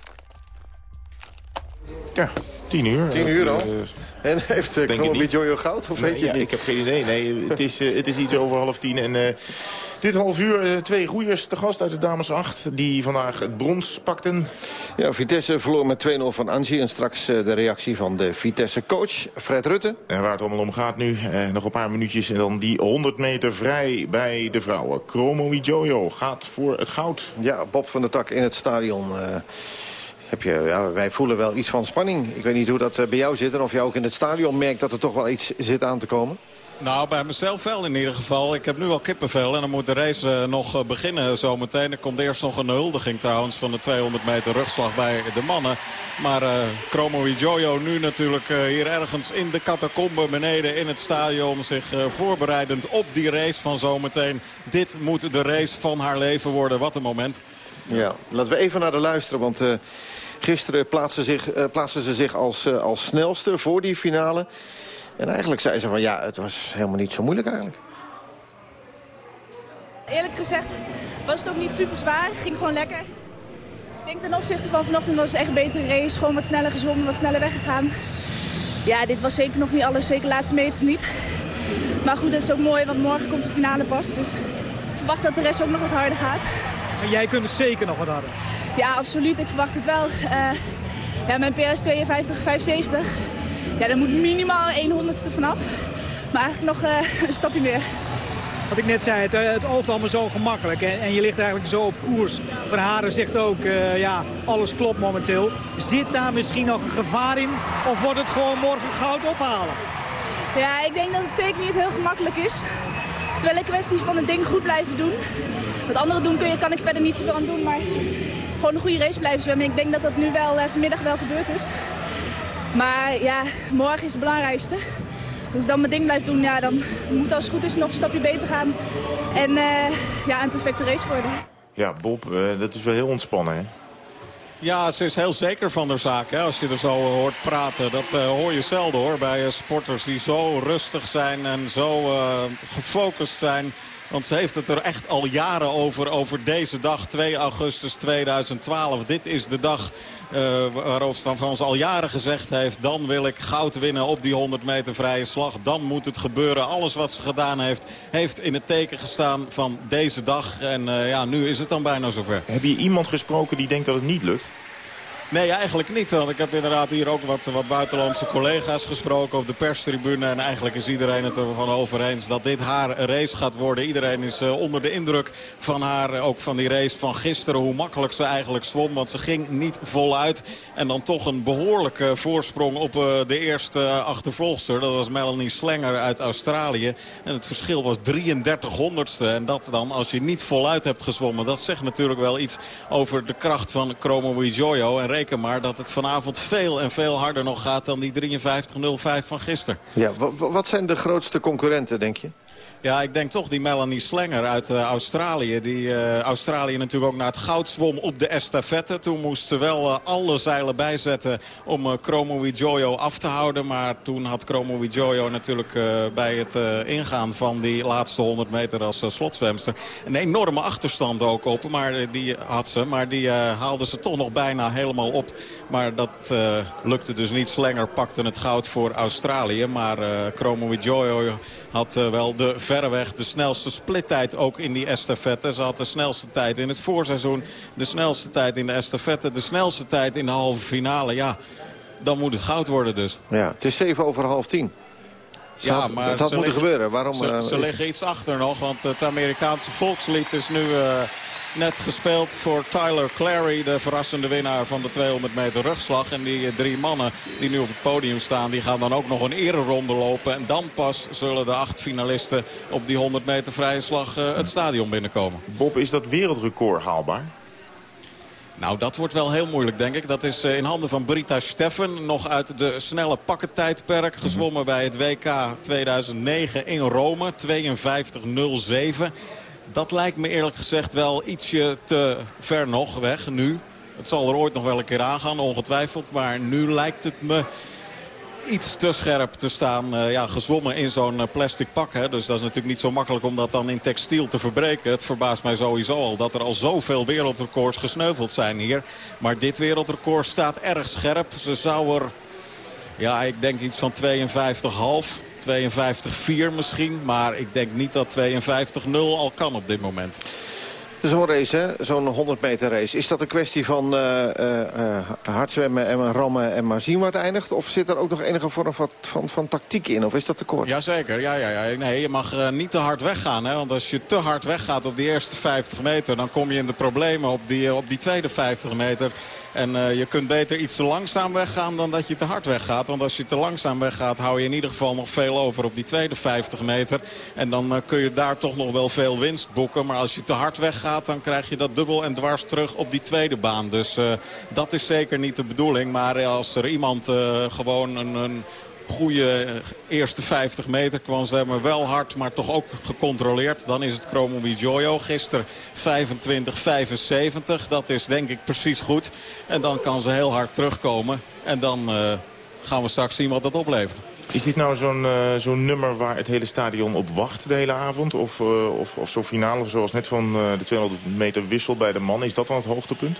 Speaker 4: Ja, tien uur.
Speaker 2: Tien uur al?
Speaker 4: Eh,
Speaker 2: En heeft uh, Kromme
Speaker 4: niet.
Speaker 2: Jojo goud? Of
Speaker 4: Nee,
Speaker 2: weet je
Speaker 4: ja,
Speaker 2: het
Speaker 4: ik
Speaker 2: niet?
Speaker 4: heb geen idee. Nee, het is, eh, het is iets over half tien. En eh, dit half uur eh, twee roeiers te gast uit de dames 8... die vandaag het brons pakten.
Speaker 2: Ja, Vitesse verloor met 2-0 van Angie. En straks eh, de reactie van de Vitesse-coach Fred Rutte.
Speaker 4: En waar het allemaal om gaat nu, eh, nog een paar minuutjes... en dan die 100 meter vrij bij de vrouwen. Chromo Jojo gaat voor het goud.
Speaker 2: Ja, Bob van der Tak in het stadion. Heb je, ja, wij voelen wel iets van spanning. Ik weet niet hoe dat eh, bij jou zit. En of je ook in het stadion merkt dat er toch wel iets zit aan te komen.
Speaker 1: Nou, bij mezelf wel in ieder geval. Ik heb nu al kippenvel en dan moet de race eh, nog eh, beginnen zometeen. Er komt eerst nog een huldiging trouwens van de 200 meter rugslag bij de mannen. Maar eh Chromo Jojo nu natuurlijk hier ergens in de catacombe beneden in het stadion. Zich eh, voorbereidend op die race van zometeen. Dit moet de race van haar leven worden. Wat een moment.
Speaker 2: Ja, laten we even naar de luisteren. Want eh, gisteren plaatste, zich, eh, ze zich als, eh, als snelste voor die finale. En eigenlijk zei ze van ja, het was helemaal niet zo moeilijk eigenlijk.
Speaker 22: Eerlijk gezegd was het ook niet super zwaar. Ging gewoon lekker. Ik denk ten opzichte van vanochtend was het echt een betere race. Gewoon wat sneller gezwommen, wat sneller weggegaan. Ja, dit was zeker nog niet alles. Zeker de laatste meters niet. Maar goed, het is ook mooi, want morgen komt de finale pas. Dus ik verwacht dat de rest ook nog wat harder gaat.
Speaker 20: En jij kunt het zeker nog wat harder.
Speaker 22: Ja, absoluut. Ik verwacht het wel. Eh, ja, mijn PR is 52, 75. Ja, daar moet minimaal 1 honderdste vanaf. Maar eigenlijk nog eh, een stapje meer.
Speaker 20: Wat ik net zei, het, eh, het oogt allemaal zo gemakkelijk. En, en je ligt eigenlijk zo op koers. Verharen zegt ook, ja, alles klopt momenteel. Zit daar misschien nog een gevaar in? Of wordt het gewoon morgen goud ophalen?
Speaker 22: Ja, ik denk dat het zeker niet heel gemakkelijk is. is wel een kwestie van het ding goed blijven doen. Wat anderen doen kun je, kan ik verder niet zoveel aan doen, maar gewoon een goede race blijven zwemmen. Ik denk dat dat nu wel uh, vanmiddag wel gebeurd is. Maar ja, morgen is het belangrijkste. Dus dan mijn ding blijft doen, ja, dan moet als het goed is nog een stapje beter gaan. En uh, ja, een perfecte race worden.
Speaker 4: Ja, Bob, uh, dat is wel heel ontspannen, hè?
Speaker 1: Ja, ze is heel zeker van de zaak. Hè, als je er zo hoort praten. Dat uh, hoor je zelden hoor bij sporters die zo rustig zijn en zo gefocust zijn. Want ze heeft het er echt al jaren over, over deze dag, 2 augustus 2012. Dit is de dag uh, waarop Van Frans al jaren gezegd heeft... dan wil ik goud winnen op die 100 meter vrije slag. Dan moet het gebeuren. Alles wat ze gedaan heeft, heeft in het teken gestaan van deze dag. En uh, ja, nu is het dan bijna zover.
Speaker 4: Heb je iemand gesproken die denkt dat het niet lukt?
Speaker 1: Nee, eigenlijk niet. Want ik heb inderdaad hier ook wat, wat buitenlandse collega's gesproken op de perstribune. En eigenlijk is iedereen het ervan over eens dat dit haar race gaat worden. Iedereen is uh, onder de indruk van haar, ook van die race van gisteren. Hoe makkelijk ze eigenlijk zwom, want ze ging niet voluit. En dan toch een behoorlijke voorsprong op uh, de eerste achtervolgster. Dat was Melanie Slenger uit Australië. En het verschil was 33 honderdste. En dat dan als je niet voluit hebt gezwommen. Dat zegt natuurlijk wel iets over de kracht van Chromo Jojo. En maar dat het vanavond veel en veel harder nog gaat dan die 53.05 van gisteren.
Speaker 2: Ja, wat zijn de grootste concurrenten, denk je?
Speaker 1: Ja, ik denk toch die Melanie Slenger uit uh, Australië. Die uh, Australië natuurlijk ook naar het goud zwom op de estafette. Toen moest ze wel uh, alle zeilen bijzetten om uh, Chromo Jojo af te houden. Maar toen had Chromo Jojo natuurlijk bij het ingaan van die laatste 100 meter als slotzwemster... een enorme achterstand ook op. Maar die had ze. Maar die haalde ze toch nog bijna helemaal op. Maar dat lukte dus niet. Slenger pakte het goud voor Australië. Maar Chromo Jojo had uh, wel de verreweg de snelste splittijd ook in die estafette. Ze had de snelste tijd in het voorseizoen, de snelste tijd in de estafette, de snelste tijd in de halve finale. Ja, dan moet het goud worden dus.
Speaker 2: Ja, het is 7 over half tien.
Speaker 1: Ja, maar
Speaker 2: het had moeten gebeuren. Waarom,
Speaker 1: ze,
Speaker 2: uh,
Speaker 1: ze liggen iets achter nog, want het Amerikaanse volkslied is nu... Uh, net gespeeld voor Tyler Clary. De verrassende winnaar van de 200 meter rugslag. En die drie mannen die nu op het podium staan. Die gaan dan ook nog een ereronde lopen. En dan pas zullen de acht finalisten op die 100 meter vrije slag uh, het stadion binnenkomen.
Speaker 4: Bob, is dat wereldrecord haalbaar?
Speaker 1: Nou, dat wordt wel heel moeilijk, denk ik. Dat is in handen van Brita Steffen. Nog uit de snelle pakkentijdperk. Gezwommen bij het WK 2009 in Rome. 52.07. Dat lijkt me eerlijk gezegd wel ietsje te ver nog weg nu. Het zal er ooit nog wel een keer aangaan, ongetwijfeld. Maar nu lijkt het me iets te scherp te staan. Uh, ja, gezwommen in zo'n uh, plastic pak. Hè. Dus dat is natuurlijk niet zo makkelijk om dat dan in textiel te verbreken. Het verbaast mij sowieso al dat er al zoveel wereldrecords gesneuveld zijn hier. Maar dit wereldrecord staat erg scherp. Ze zou er, ja, ik denk iets van 52,5... 52-4 misschien. Maar ik denk niet dat 52-0 al kan op dit moment.
Speaker 2: Zo'n race, zo'n 100 meter race. Is dat een kwestie van uh, uh, hard zwemmen en rammen en maar zien waar het eindigt? Of zit er ook nog enige vorm van, van, van tactiek in? Of is dat te kort?
Speaker 1: Jazeker. Ja, ja, ja. Nee, je mag uh, niet te hard weggaan. Hè? Want als je te hard weggaat op die eerste 50 meter... dan kom je in de problemen op die, op die tweede 50 meter. En uh, je kunt beter iets te langzaam weggaan dan dat je te hard weggaat. Want als je te langzaam weggaat hou je in ieder geval nog veel over op die tweede 50 meter. En dan uh, kun je daar toch nog wel veel winst boeken. Maar als je te hard weggaat dan krijg je dat dubbel en dwars terug op die tweede baan. Dus uh, dat is zeker niet de bedoeling. Maar als er iemand gewoon een... een goede eerste 50 meter kwam ze maar wel hard, maar toch ook gecontroleerd. Dan is het Chromo Jojo. Gisteren 25-75. Dat is denk ik precies goed. En dan kan ze heel hard terugkomen. En dan uh, gaan we straks zien wat dat oplevert.
Speaker 4: Is dit nou zo'n uh, zo'n nummer waar het hele stadion op wacht de hele avond? Of, uh, of, of zo'n finale zoals net van de 200 meter wissel bij de man? Is dat dan het hoogtepunt?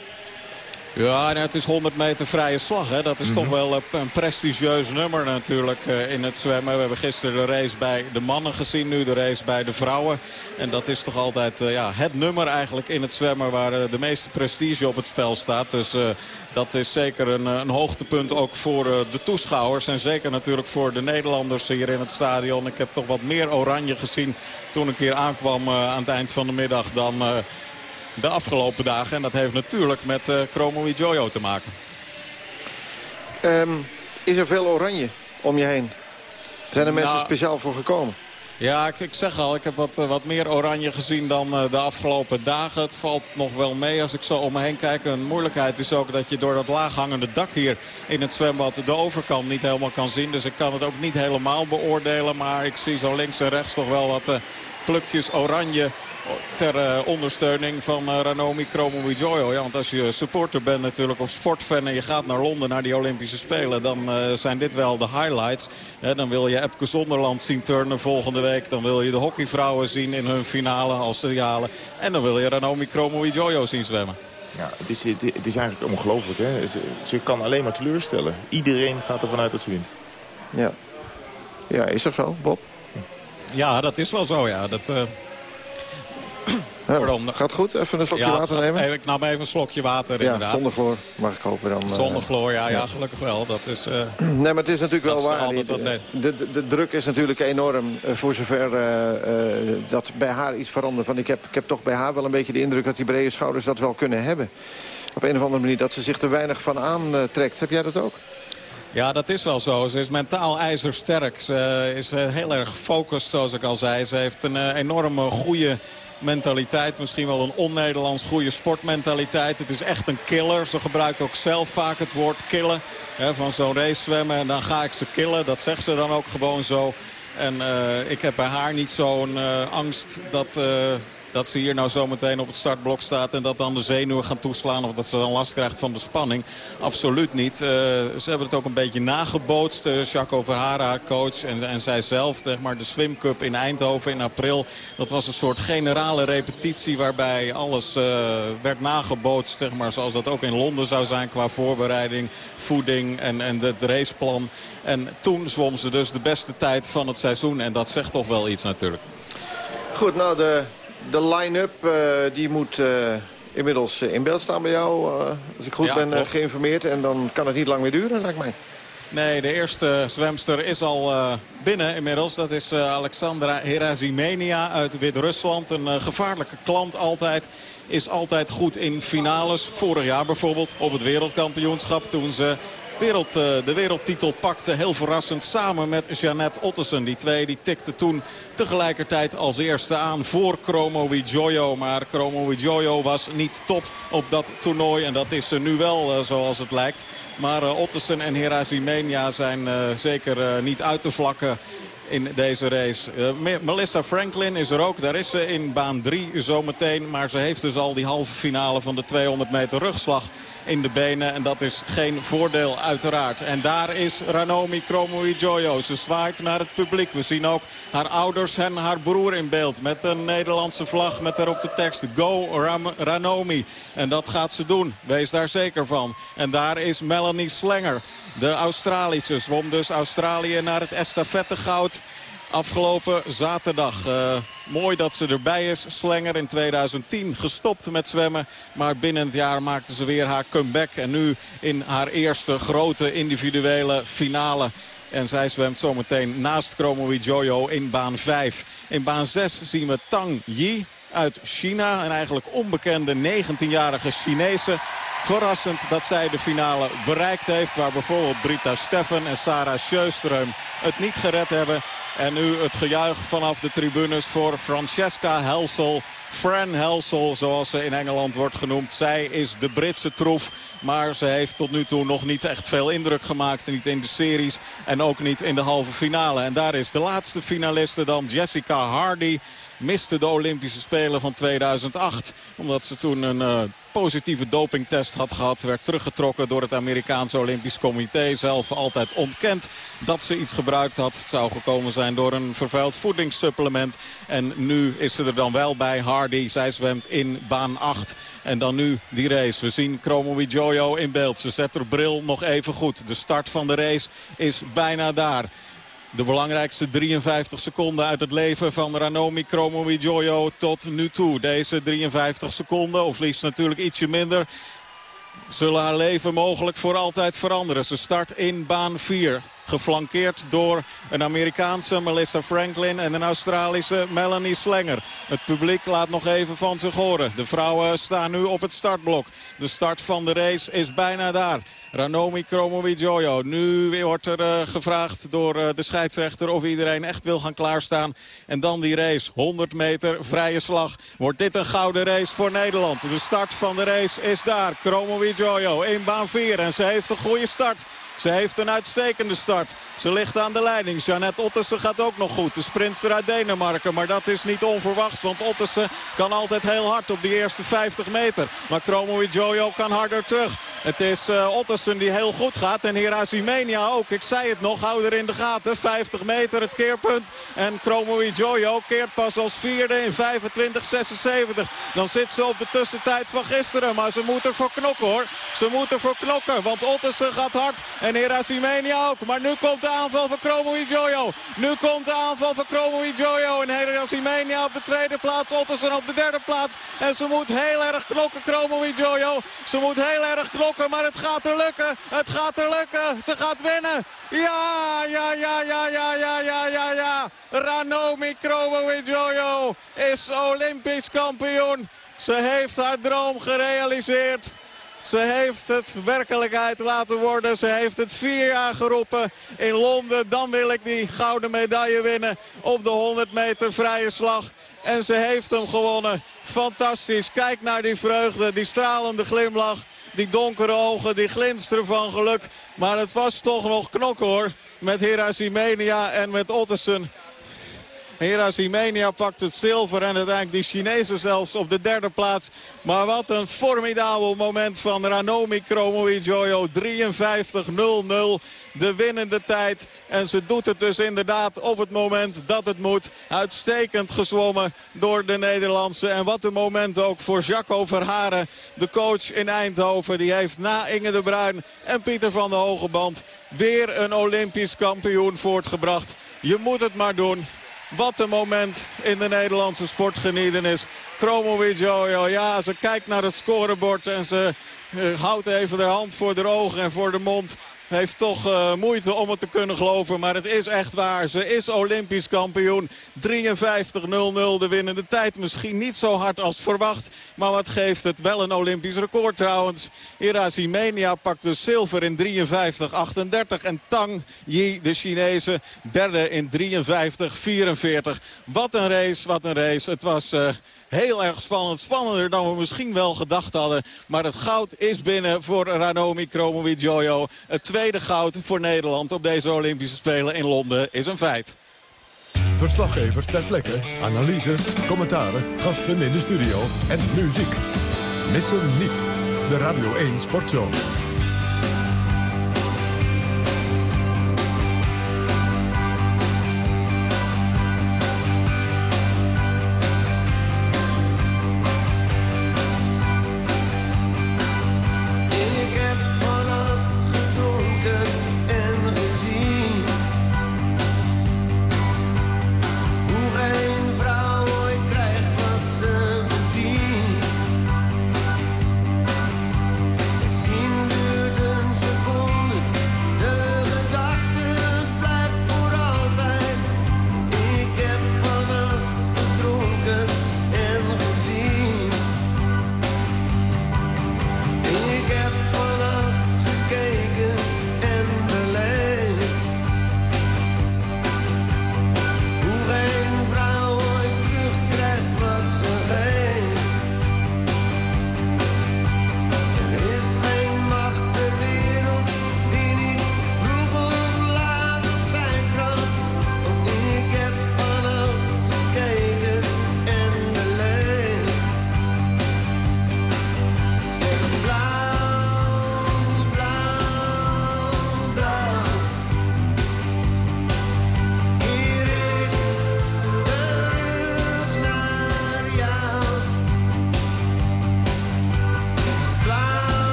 Speaker 1: Ja, nou, het is 100 meter vrije slag. Hè. Dat is mm -hmm. toch wel een prestigieus nummer natuurlijk uh, in het zwemmen. We hebben gisteren de race bij de mannen gezien, nu de race bij de vrouwen. En dat is toch altijd uh, ja, het nummer eigenlijk in het zwemmen waar de meeste prestige op het spel staat. Dus dat is zeker een, een, hoogtepunt ook voor de toeschouwers. En zeker natuurlijk voor de Nederlanders hier in het stadion. Ik heb toch wat meer oranje gezien toen ik hier aankwam aan het eind van de middag dan de afgelopen dagen. En dat heeft natuurlijk met uh, Chromo Jojo te maken.
Speaker 2: Um, is er veel oranje om je heen? Zijn er mensen
Speaker 1: nou,
Speaker 2: speciaal voor gekomen?
Speaker 1: Ja, ik, ik, zeg al, ik heb wat, wat meer oranje gezien dan de afgelopen dagen. Het valt nog wel mee als ik zo om me heen kijk. Een moeilijkheid is ook dat je door dat laaghangende dak hier in het zwembad de overkant niet helemaal kan zien. Dus ik kan het ook niet helemaal beoordelen. Maar ik zie zo links en rechts toch wel wat plukjes oranje ter uh, ondersteuning van uh, Ranomi Kromowidjojo. Ja, want als je supporter bent natuurlijk of sportfan en je gaat naar Londen naar die Olympische Spelen... dan uh, zijn dit wel de highlights. dan wil je Epke Zonderland zien turnen volgende week. Dan wil je de hockeyvrouwen zien in hun finale als ze halen. En dan wil je Ranomi Kromowidjojo zien zwemmen.
Speaker 4: Ja, het is, het, is eigenlijk ongelooflijk. Hè? Ze, ze kan alleen maar teleurstellen. Iedereen gaat ervan uit dat ze wint.
Speaker 2: Ja, ja is dat zo, Bob?
Speaker 1: Ja, dat is wel zo, ja. Dat,
Speaker 2: ja, gaat goed? Even een slokje
Speaker 1: ja,
Speaker 2: water nemen?
Speaker 1: Even, ik nam even een slokje water
Speaker 2: ja,
Speaker 1: inderdaad.
Speaker 2: Zonder chloor mag ik hopen dan.
Speaker 1: Zonder chloor, ja, ja, gelukkig wel. Dat is, uh,
Speaker 2: nee, maar het is natuurlijk wel waar. De, de, de, de, druk is natuurlijk enorm uh, voor zover uh, dat bij haar iets verandert. Want ik heb, ik heb toch bij haar wel een beetje de indruk dat die brede schouders dat wel kunnen hebben. Op een of andere manier dat ze zich er weinig van aantrekt. Heb jij dat ook?
Speaker 1: Ja, dat is wel zo. Ze is mentaal ijzersterk. Ze is heel erg gefocust, zoals ik al zei. Ze heeft een enorme goede mentaliteit. Misschien wel een on-Nederlands goede sportmentaliteit. Het is echt een killer. Ze gebruikt ook zelf vaak het woord killen. Hè, van zo'n race zwemmen en dan ga ik ze killen. Dat zegt ze dan ook gewoon zo. En uh, ik heb bij haar niet zo'n uh, angst dat... Uh, dat ze hier nou zometeen op het startblok staat... en dat dan de zenuwen gaan toeslaan of dat ze dan last krijgt van de spanning. Absoluut niet. Uh, ze hebben het ook een beetje nagebootst. Uh, Jaco Verhara, coach, en, en zij zelf. Zeg maar, de Swim Cup in Eindhoven in april. Dat was een soort generale repetitie waarbij alles uh, werd nagebootst. Zeg maar, zoals dat ook in Londen zou zijn qua voorbereiding, voeding en, en het raceplan. En toen zwom ze dus de beste tijd van het seizoen. En dat zegt toch wel iets natuurlijk.
Speaker 2: Goed, nou de de line-up uh, die moet uh, inmiddels in beeld staan bij jou. Als ik goed ja, ben geïnformeerd. En dan kan het niet lang meer duren, lijkt mij.
Speaker 1: Nee, de eerste zwemster is al binnen inmiddels. Dat is Alexandra Herazimenia uit Wit-Rusland. Een gevaarlijke klant altijd. Is altijd goed in finales. Vorig jaar bijvoorbeeld op het wereldkampioenschap. Toen ze wereld, de wereldtitel pakte. Heel verrassend samen met Jeannette Ottesen. Die twee die tikten toen tegelijkertijd als eerste aan voor Chromo Jojo. Maar Chromo Jojo was niet top op dat toernooi. En dat is nu wel uh, zoals het lijkt. Maar uh, Ottesen en Herazimenia zijn zeker niet uit te vlakken in deze race. Melissa Franklin is er ook. Daar is ze in baan 3 zometeen. Maar ze heeft dus al die halve finale van de 200 meter rugslag in de benen. En dat is geen voordeel uiteraard. En daar is Ranomi Kromowidjojo. Ze zwaait naar het publiek. We zien ook haar ouders en haar broer in beeld. Met een Nederlandse vlag met daarop de tekst Go Ranomi. En dat gaat ze doen. Wees daar zeker van. En daar is Melanie Slenger. De Australische zwom dus Australië naar het estafettegoud afgelopen zaterdag. Uh, mooi dat ze erbij is. Slenger in 2010 gestopt met zwemmen. Maar binnen het jaar maakte ze weer haar comeback. En nu in haar eerste grote individuele finale. En zij zwemt zometeen naast Chromo Jojo in baan 5. In baan 6 zien we Tang Yi uit China. Een eigenlijk onbekende 19-jarige Chinese. Verrassend dat zij de finale bereikt heeft. Waar bijvoorbeeld Brita Steffen en Sarah Sjöström het niet gered hebben. En nu het gejuich vanaf de tribunes voor Francesca Helsel. Fran Helsel, zoals ze in Engeland wordt genoemd. Zij is de Britse troef. Maar ze heeft tot nu toe nog niet echt veel indruk gemaakt. Niet in de series en ook niet in de halve finale. En daar is de laatste finaliste dan Jessica Hardy miste de Olympische Spelen van 2008. Omdat ze toen een uh, positieve dopingtest had gehad. Werd teruggetrokken door het Amerikaanse Olympisch Comité. Zelf altijd ontkend dat ze iets gebruikt had. Het zou gekomen zijn door een vervuild voedingssupplement. En nu is ze er dan wel bij. Hardy, zij zwemt in baan 8. En dan nu die race. We zien Chromo Jojo in beeld. Ze zet haar bril nog even goed. De start van de race is bijna daar. De belangrijkste 53 seconden uit het leven van Ranomi Kromowidjojo tot nu toe. Deze 53 seconden, of liefst natuurlijk ietsje minder zullen haar leven mogelijk voor altijd veranderen. Ze start in baan 4. Geflankeerd door een Amerikaanse Melissa Franklin en een Australische Melanie Slenger. Het publiek laat nog even van zich horen. De vrouwen staan nu op het startblok. De start van de race is bijna daar. Ranomi Kromowidjojo. Nu wordt er uh, gevraagd door uh, de scheidsrechter of iedereen echt wil gaan klaarstaan. En dan die race. 100 meter vrije slag. Wordt dit een gouden race voor Nederland. De start van de race is daar. Kromowidjojo in baan 4. En ze heeft een goede start. Ze heeft een uitstekende start. Ze ligt aan de leiding. Jeannette Ottersen gaat ook nog goed. De sprintster uit Denemarken. Maar dat is niet onverwachts. Want Ottersen kan altijd heel hard op die eerste 50 meter. Maar Chromo Jojo kan harder terug. Het is uh, Ottersen die heel goed gaat. En Hirazimenia ook. Ik zei het nog. Hou er in de gaten. 50 meter het keerpunt. En Chromo Jojo keert pas als vierde in 25-76. Dan zit ze op de tussentijd van gisteren. Maar ze moet er voor knokken hoor. Ze moet er voor knokken. Want Ottersen gaat hard. Herasimenia ook. Maar nu komt de aanval van Chromo Jojo. Nu komt de aanval van Chromo Jojo. En Herasimenia op de tweede plaats. Ottersen op de derde plaats. En ze moet heel erg knokken, Chromo Jojo. Ze moet heel erg knokken, maar het gaat er lukken. Het gaat er lukken. Ze gaat winnen. Ja, ja, ja, ja, ja, ja, ja, ja, ja. Ranomi Jojo is Olympisch kampioen. Ze heeft haar droom gerealiseerd. Ze heeft het werkelijkheid laten worden. Ze heeft het vier jaar geroepen in Londen. Dan wil ik die gouden medaille winnen op de 100 meter vrije slag. En ze heeft hem gewonnen. Fantastisch. Kijk naar die vreugde, die stralende glimlach. Die donkere ogen, die glinsteren van geluk. Maar het was toch nog knokken hoor. Met Herasimenia en met Ottersen. Herasimenia pakt het zilver en uiteindelijk die Chinezen zelfs op de derde plaats. Maar wat een formidabel moment van Ranomi Kromowidjojo. 53-0-0 de winnende tijd. En ze doet het dus inderdaad op het moment dat het moet. Uitstekend gezwommen door de Nederlandse. En wat een moment ook voor Jacco Verharen, de coach in Eindhoven. Die heeft na Inge de Bruin en Pieter van de Hogeband weer een Olympisch kampioen voortgebracht. Je moet het maar doen. Wat een moment in de Nederlandse sportgeniedenis. Kromovic, Jojo, ja, ze kijkt naar het scorebord en ze uh, houdt even haar hand voor de ogen en voor de mond heeft toch uh, moeite om het te kunnen geloven. Maar het is echt waar. Ze is Olympisch kampioen. 53-0-0 de winnende tijd. Misschien niet zo hard als verwacht. Maar wat geeft het? Wel een Olympisch record trouwens. Irazimenia pakt dus zilver in 53-38. En Tang Yi, de Chinese, derde in 53-44. Wat een race, wat een race. Het was... Uh, heel erg spannend. Spannender dan we misschien wel gedacht hadden. Maar het goud is binnen voor Ranomi Kromowidjojo. Het tweede goud voor Nederland op deze Olympische Spelen in Londen is een feit.
Speaker 6: Verslaggevers ter plekke, analyses, commentaren, gasten in de studio en muziek. Missen niet de Radio 1 Sportzone.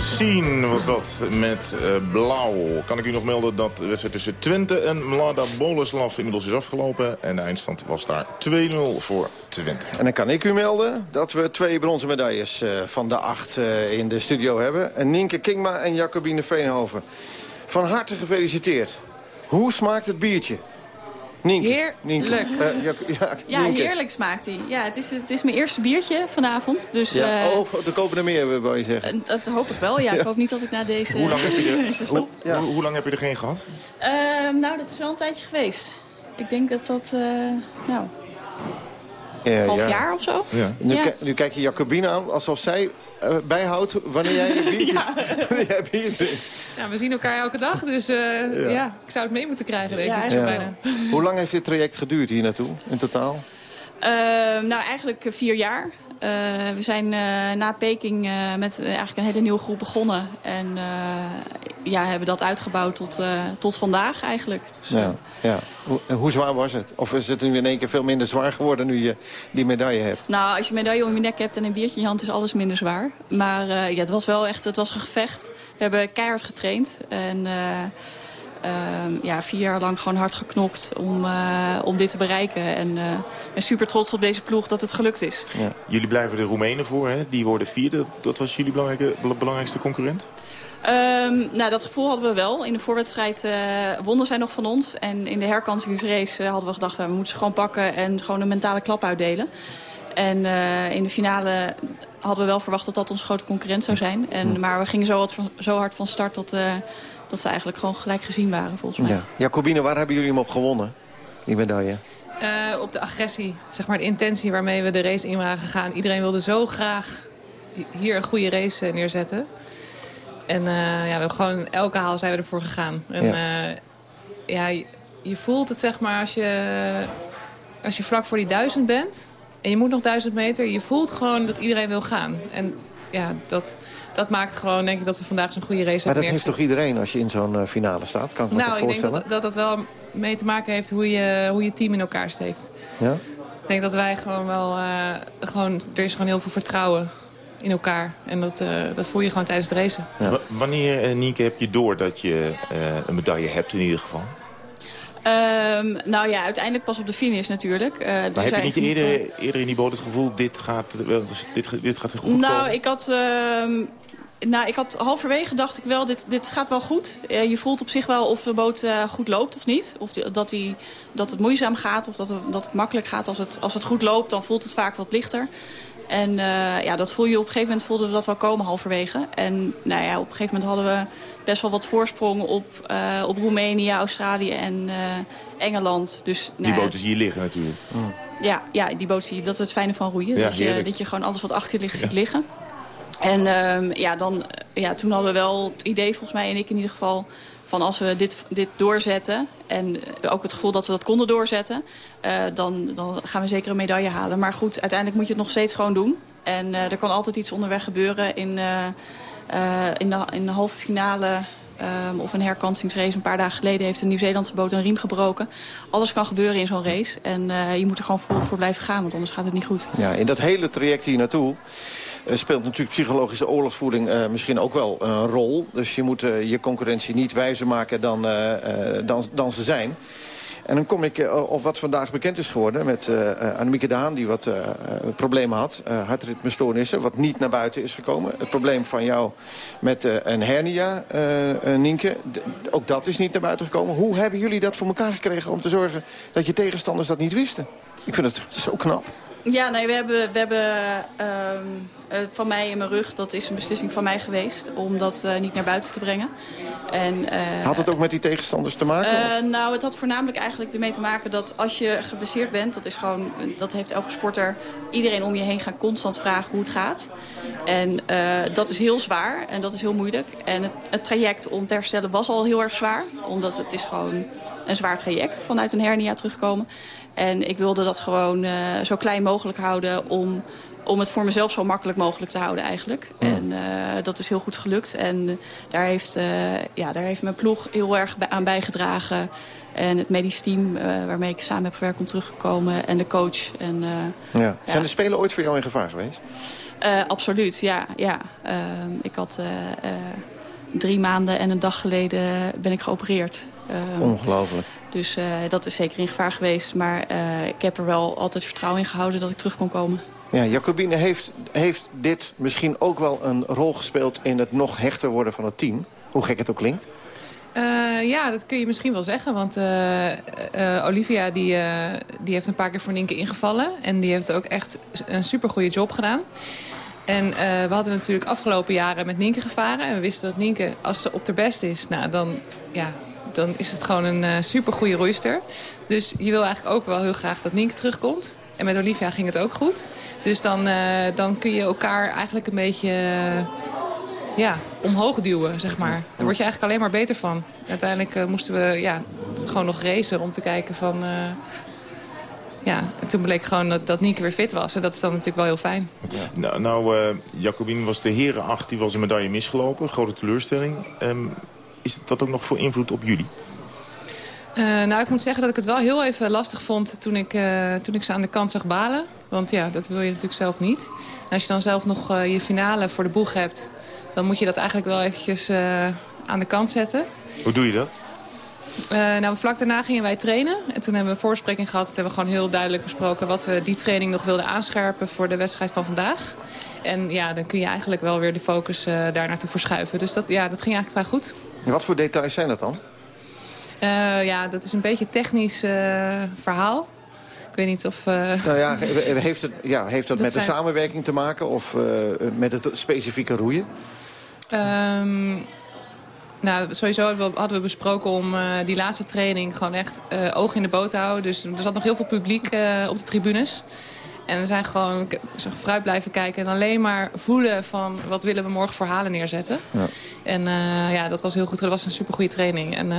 Speaker 4: Scene was dat met uh, blauw. Kan ik u nog melden dat de wedstrijd tussen Twente en Mlada Boleslav inmiddels is afgelopen. En de eindstand was daar 2-0 voor Twente.
Speaker 2: En dan kan ik u melden dat we twee bronzen medailles uh, van de acht uh, in de studio hebben. En Nienke Kingma en Jacobine Veenhoven. Van harte gefeliciteerd. Hoe smaakt het biertje? Nienke.
Speaker 23: Heerlijk.
Speaker 2: Uh, ja, ja,
Speaker 23: ja heerlijk smaakt hij. Ja, het, is, het is mijn eerste biertje vanavond. Dus,
Speaker 2: ja.
Speaker 23: uh,
Speaker 2: oh, er komen er meer, wil je zeggen.
Speaker 23: Dat hoop ik wel, ja. Ik hoop niet dat ik na deze...
Speaker 4: Hoe lang heb je er, hoe, ja. hoe, hoe lang heb je er geen gehad?
Speaker 23: Uh, nou, dat is wel een tijdje geweest. Ik denk dat dat, nou... Uh, half jaar of zo.
Speaker 2: Ja. Nu, nu, kijk je Jacobine aan alsof zij uh, bijhoudt wanneer jij je biertjes wanneer jij bier drinkt.
Speaker 24: Ja, we zien elkaar elke dag, dus uh, ja. ja. ik zou het mee moeten krijgen, denk ik. Bijna.
Speaker 2: Hoe lang heeft dit traject geduurd hier naartoe, in totaal?
Speaker 23: Uh, nou, eigenlijk vier jaar. Uh, we zijn uh, na Peking uh, met eigenlijk een hele nieuwe groep begonnen. En ja, hebben dat uitgebouwd tot, tot vandaag eigenlijk. Dus,
Speaker 2: ja, ja. Hoe, hoe, zwaar was het? Of is het nu in één keer veel minder zwaar geworden nu je die medaille hebt?
Speaker 23: Nou, als je medaille om je nek hebt en een biertje in je hand is alles minder zwaar. Maar ja, het was wel echt het was een gevecht. We hebben keihard getraind. En ja, vier jaar lang gewoon hard geknokt om, uh, om dit te bereiken. En uh, ben super trots op deze ploeg dat het gelukt is.
Speaker 4: Ja. Jullie blijven de Roemenen voor, hè? die worden vierde. Dat was jullie belangrijkste concurrent?
Speaker 23: Um, nou, dat gevoel hadden we wel. In de voorwedstrijd uh, wonnen zij nog van ons. En in de herkansingsrace uh, hadden we gedacht, we moeten ze gewoon pakken en gewoon een mentale klap uitdelen. En uh, in de finale hadden we wel verwacht dat dat ons grote concurrent zou zijn. En, maar we gingen zo, wat, zo hard van start dat dat ze eigenlijk gewoon gelijk gezien waren, volgens mij.
Speaker 2: Ja. Jacobine, waar hebben jullie hem op gewonnen, die medaille?
Speaker 24: Uh, op de agressie, zeg maar de intentie waarmee we de race in waren gegaan. Iedereen wilde zo graag hier een goede race neerzetten. En uh, ja, we hebben gewoon elke haal zijn we ervoor gegaan. En ja, uh, ja je, je, voelt het zeg maar als je, als je vlak voor die duizend bent... en je moet nog duizend meter, je voelt gewoon dat iedereen wil gaan. En ja, dat, dat maakt gewoon denk ik dat we vandaag zo'n goede race
Speaker 2: maar
Speaker 24: hebben
Speaker 2: Maar dat heeft toch iedereen als je in zo'n uh, finale staat? Kan ik me
Speaker 24: nou,
Speaker 2: toch voorstellen?
Speaker 24: ik denk dat, dat dat wel mee te maken heeft hoe je, hoe je team in elkaar steekt.
Speaker 2: Ja?
Speaker 24: Ik denk dat wij gewoon wel... Uh, gewoon, er is gewoon heel veel vertrouwen in elkaar. En dat, uh, dat voel je gewoon tijdens het racen.
Speaker 4: Ja. Wanneer, Nienke, heb je door dat je een medaille hebt in ieder geval?
Speaker 23: Um, nou ja, uiteindelijk pas op de finish natuurlijk. Uh,
Speaker 4: maar heb je niet eerder, eerder in die boot het gevoel... dit gaat, dit, dit gaat goed
Speaker 23: Nou,
Speaker 4: komen?
Speaker 23: ik had... Uh, nou, ik had halverwege dacht ik wel, dit, dit gaat wel goed. Uh, je voelt op zich wel of de boot uh, goed loopt of niet. Of die, dat, die, dat het moeizaam gaat of dat het, dat het makkelijk gaat. Als het, als het goed loopt, dan voelt het vaak wat lichter. En uh, ja, dat voel je op een gegeven moment voelden we dat wel komen halverwege. En nou ja, op een gegeven moment hadden we best wel wat voorsprong op, uh, op Roemenië, Australië en uh, Engeland. Dus,
Speaker 4: die nou, boten zie je liggen natuurlijk.
Speaker 23: Mm. Ja, ja, die boot zie je. Dat is het fijne van roeien.
Speaker 4: Ja,
Speaker 23: dat, je, dat je gewoon alles wat achter je ligt ja. ziet liggen. En uh, ja, dan, ja, toen hadden we wel het idee, volgens mij en ik in ieder geval... van als we dit, dit doorzetten en ook het gevoel dat we dat konden doorzetten... Uh, dan, dan gaan we zeker een medaille halen. Maar goed, uiteindelijk moet je het nog steeds gewoon doen. En uh, er kan altijd iets onderweg gebeuren in, uh, in, de, in de halve finale... Um, of een herkansingsrace. Een paar dagen geleden heeft een Nieuw-Zeelandse boot een riem gebroken. Alles kan gebeuren in zo'n race. En je moet er gewoon voor, voor blijven gaan, want anders gaat het niet goed.
Speaker 2: Ja, in dat hele traject hier naartoe speelt natuurlijk psychologische oorlogsvoering uh, misschien ook wel een rol. Dus je moet uh, je concurrentie niet wijzer maken dan, dan, dan ze zijn. En dan kom ik op wat vandaag bekend is geworden met Annemieke de Haan... die wat problemen had, hartritmestoornissen, wat niet naar buiten is gekomen. Het probleem van jou met een hernia, Nienke, ook dat is niet naar buiten gekomen. Hoe hebben jullie dat voor elkaar gekregen om te zorgen dat je tegenstanders dat niet wisten? Ik vind het zo knap.
Speaker 23: Ja, nee, we hebben, we hebben um, uh, van mij in mijn rug, dat is een beslissing van mij geweest, om dat uh, niet naar buiten te brengen. En, uh,
Speaker 2: had het ook met die tegenstanders te maken?
Speaker 23: nou, het had voornamelijk eigenlijk ermee te maken dat als je geblesseerd bent, dat is gewoon, dat heeft elke sporter, iedereen om je heen gaat constant vragen hoe het gaat. En dat is heel zwaar en dat is heel moeilijk. En het, het traject om te herstellen was al heel erg zwaar, omdat het is gewoon een zwaar traject vanuit een hernia terugkomen. En ik wilde dat gewoon uh, zo klein mogelijk houden om, om het voor mezelf zo makkelijk mogelijk te houden eigenlijk. Ja. En uh, dat is heel goed gelukt. En daar heeft, uh, ja, daar heeft mijn ploeg heel erg aan bijgedragen. En het medisch team waarmee ik samen heb gewerkt om teruggekomen. En de coach. En,
Speaker 2: ja. Zijn de Spelen ooit voor jou in gevaar geweest?
Speaker 23: Absoluut, ja. ja. Uh, ik had drie maanden en een dag geleden ben ik geopereerd. Ehm,
Speaker 2: Ongelooflijk.
Speaker 23: Dus dat is zeker in gevaar geweest. Maar ik heb er wel altijd vertrouwen in gehouden dat ik terug kon komen.
Speaker 2: Ja, Jacobine, heeft, heeft dit misschien ook wel een rol gespeeld... in het nog hechter worden van het team? Hoe gek het ook klinkt.
Speaker 24: Uh, ja, dat kun je misschien wel zeggen. Want uh, uh, Olivia die, die heeft een paar keer voor Nienke ingevallen. En die heeft ook echt een supergoeie job gedaan. En we hadden natuurlijk afgelopen jaren met Nienke gevaren. En we wisten dat Nienke, als ze op de best is... Nou, dan, ja, dan is het gewoon een supergoeie roeister. Dus je wil eigenlijk ook wel heel graag dat Nienke terugkomt. En met Olivia ging het ook goed. Dus dan, dan kun je elkaar eigenlijk een beetje ja, omhoog duwen, zeg maar. Daar word je eigenlijk alleen maar beter van. Uiteindelijk uh, moesten we ja, gewoon nog racen om te kijken van... Uh, ja, en toen bleek gewoon dat, dat Nieke weer fit was. En dat is dan natuurlijk wel heel fijn.
Speaker 4: Ja. Nou, nou uh, Jacobine was de heren 8, die was een medaille misgelopen. Grote teleurstelling. Um, is dat ook nog voor invloed op jullie?
Speaker 24: Uh, nou, ik moet zeggen dat ik het wel heel even lastig vond toen ik, uh, toen ik ze aan de kant zag balen. Want ja, dat wil je natuurlijk zelf niet. En als je dan zelf nog uh, je finale voor de boeg hebt dan moet je dat eigenlijk wel eventjes aan de kant zetten.
Speaker 4: Hoe doe je dat?
Speaker 24: Nou, vlak daarna gingen wij trainen. En toen hebben we een voorspreking gehad. Toen hebben we gewoon heel duidelijk besproken... wat we die training nog wilden aanscherpen voor de wedstrijd van vandaag. En ja, dan kun je eigenlijk wel weer de focus daar naartoe verschuiven. Dus dat, ja, dat ging eigenlijk vrij goed.
Speaker 2: Wat voor details zijn dat dan?
Speaker 24: ja, dat is een beetje een technisch verhaal. Ik weet niet of... Uh...
Speaker 2: Nou ja, heeft het, ja, heeft dat, dat met zijn... de samenwerking te maken of met het specifieke roeien?
Speaker 24: Um, nou, sowieso hadden we besproken om die laatste training gewoon echt oog in de boot te houden. Dus er zat nog heel veel publiek op de tribunes. En we zijn gewoon vooruit blijven kijken en alleen maar voelen van wat willen we morgen voor halen neerzetten. Ja. En ja, dat was heel goed. Dat was een supergoeie training. En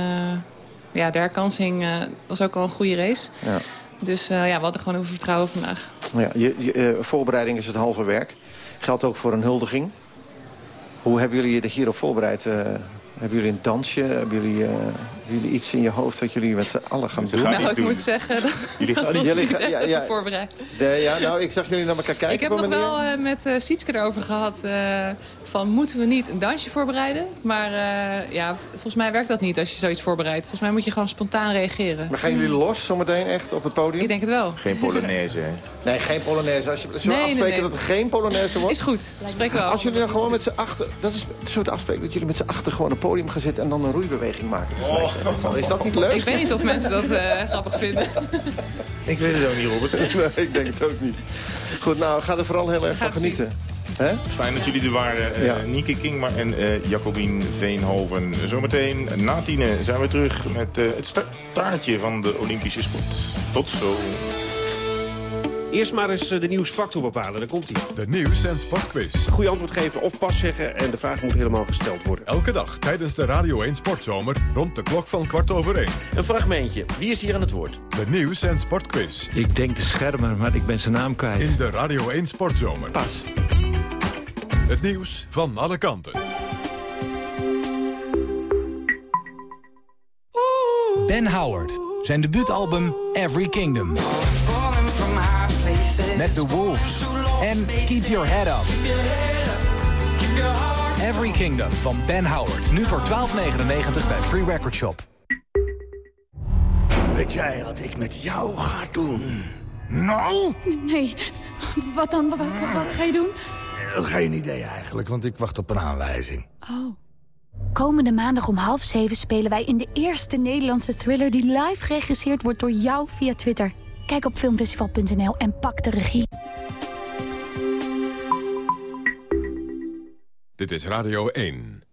Speaker 24: ja, de herkansing was ook al een goede race. Ja. Dus ja, we hadden gewoon heel veel vertrouwen vandaag.
Speaker 2: Ja, je, je voorbereiding is het halve werk. Geldt ook voor een huldiging. Hoe hebben jullie je hierop voorbereid? Uh, hebben jullie een dansje? Hebben jullie, uh, jullie iets in je hoofd dat jullie met z'n allen gaan doen?
Speaker 24: Nou, ik doen. moet zeggen, dat, jullie dat was jullie niet ja, ja, voorbereid.
Speaker 2: De, ja, nou, ik zag jullie naar elkaar kijken.
Speaker 24: Ik heb nog manier. wel uh, met uh, Sietske erover gehad van moeten we niet een dansje voorbereiden? Maar uh, ja, volgens mij werkt dat niet als je zoiets voorbereidt. Volgens mij moet je gewoon spontaan reageren.
Speaker 2: Maar gaan jullie los zometeen echt op het podium?
Speaker 24: Ik denk het wel.
Speaker 4: Geen Polonaise, hè?
Speaker 2: Nee, geen Polonaise. Als je, zullen nee, afspreken nee, nee. dat het geen Polonaise wordt?
Speaker 24: Is goed, spreken we af.
Speaker 2: Als jullie dan gewoon met z'n achter... Dat is een soort afspraak dat jullie met z'n achter gewoon een podium gaan zitten... en dan een roeibeweging maken. Oh. Is dat niet leuk?
Speaker 24: Ik weet niet of mensen dat uh, grappig vinden.
Speaker 4: Ik weet het ook niet, Robert.
Speaker 2: nee, ik denk het ook niet. Goed, nou, ga er vooral heel erg van genieten. He?
Speaker 4: Fijn dat jullie er waren. Uh, ja. Nieke Kingma en uh, Jacobien Veenhoven. Zometeen na tienen zijn we terug met uh, het startje van de Olympische sport. Tot zo.
Speaker 25: Eerst maar eens de nieuwsfactor bepalen, daar komt hij.
Speaker 6: De nieuws- en sportquiz.
Speaker 25: Goede antwoord geven of pas zeggen en de vraag moet helemaal gesteld worden.
Speaker 6: Elke dag tijdens de Radio 1 Sportzomer rond de klok van kwart over één.
Speaker 25: Een fragmentje. Wie is hier aan het woord?
Speaker 6: De nieuws- en sportquiz.
Speaker 26: Ik denk de schermer, maar ik ben zijn naam kwijt.
Speaker 6: In de Radio 1 Sportzomer.
Speaker 25: Pas.
Speaker 6: Het nieuws van alle kanten.
Speaker 27: Ben Howard. Zijn debuutalbum Every Kingdom. Met The Wolves. En Keep Your Head Up. Every Kingdom van Ben Howard. Nu voor 12,99 bij Free Record Shop.
Speaker 28: Weet jij wat ik met jou ga doen? Nou?
Speaker 29: Nee, wat dan? Wat, wat, wat ga je doen?
Speaker 28: Geen idee eigenlijk, want ik wacht op een aanwijzing.
Speaker 29: Oh. Komende maandag om half zeven spelen wij in de eerste Nederlandse thriller... die live geregisseerd wordt door jou via Twitter. Kijk op filmfestival.nl en pak de regie.
Speaker 6: Dit is Radio 1.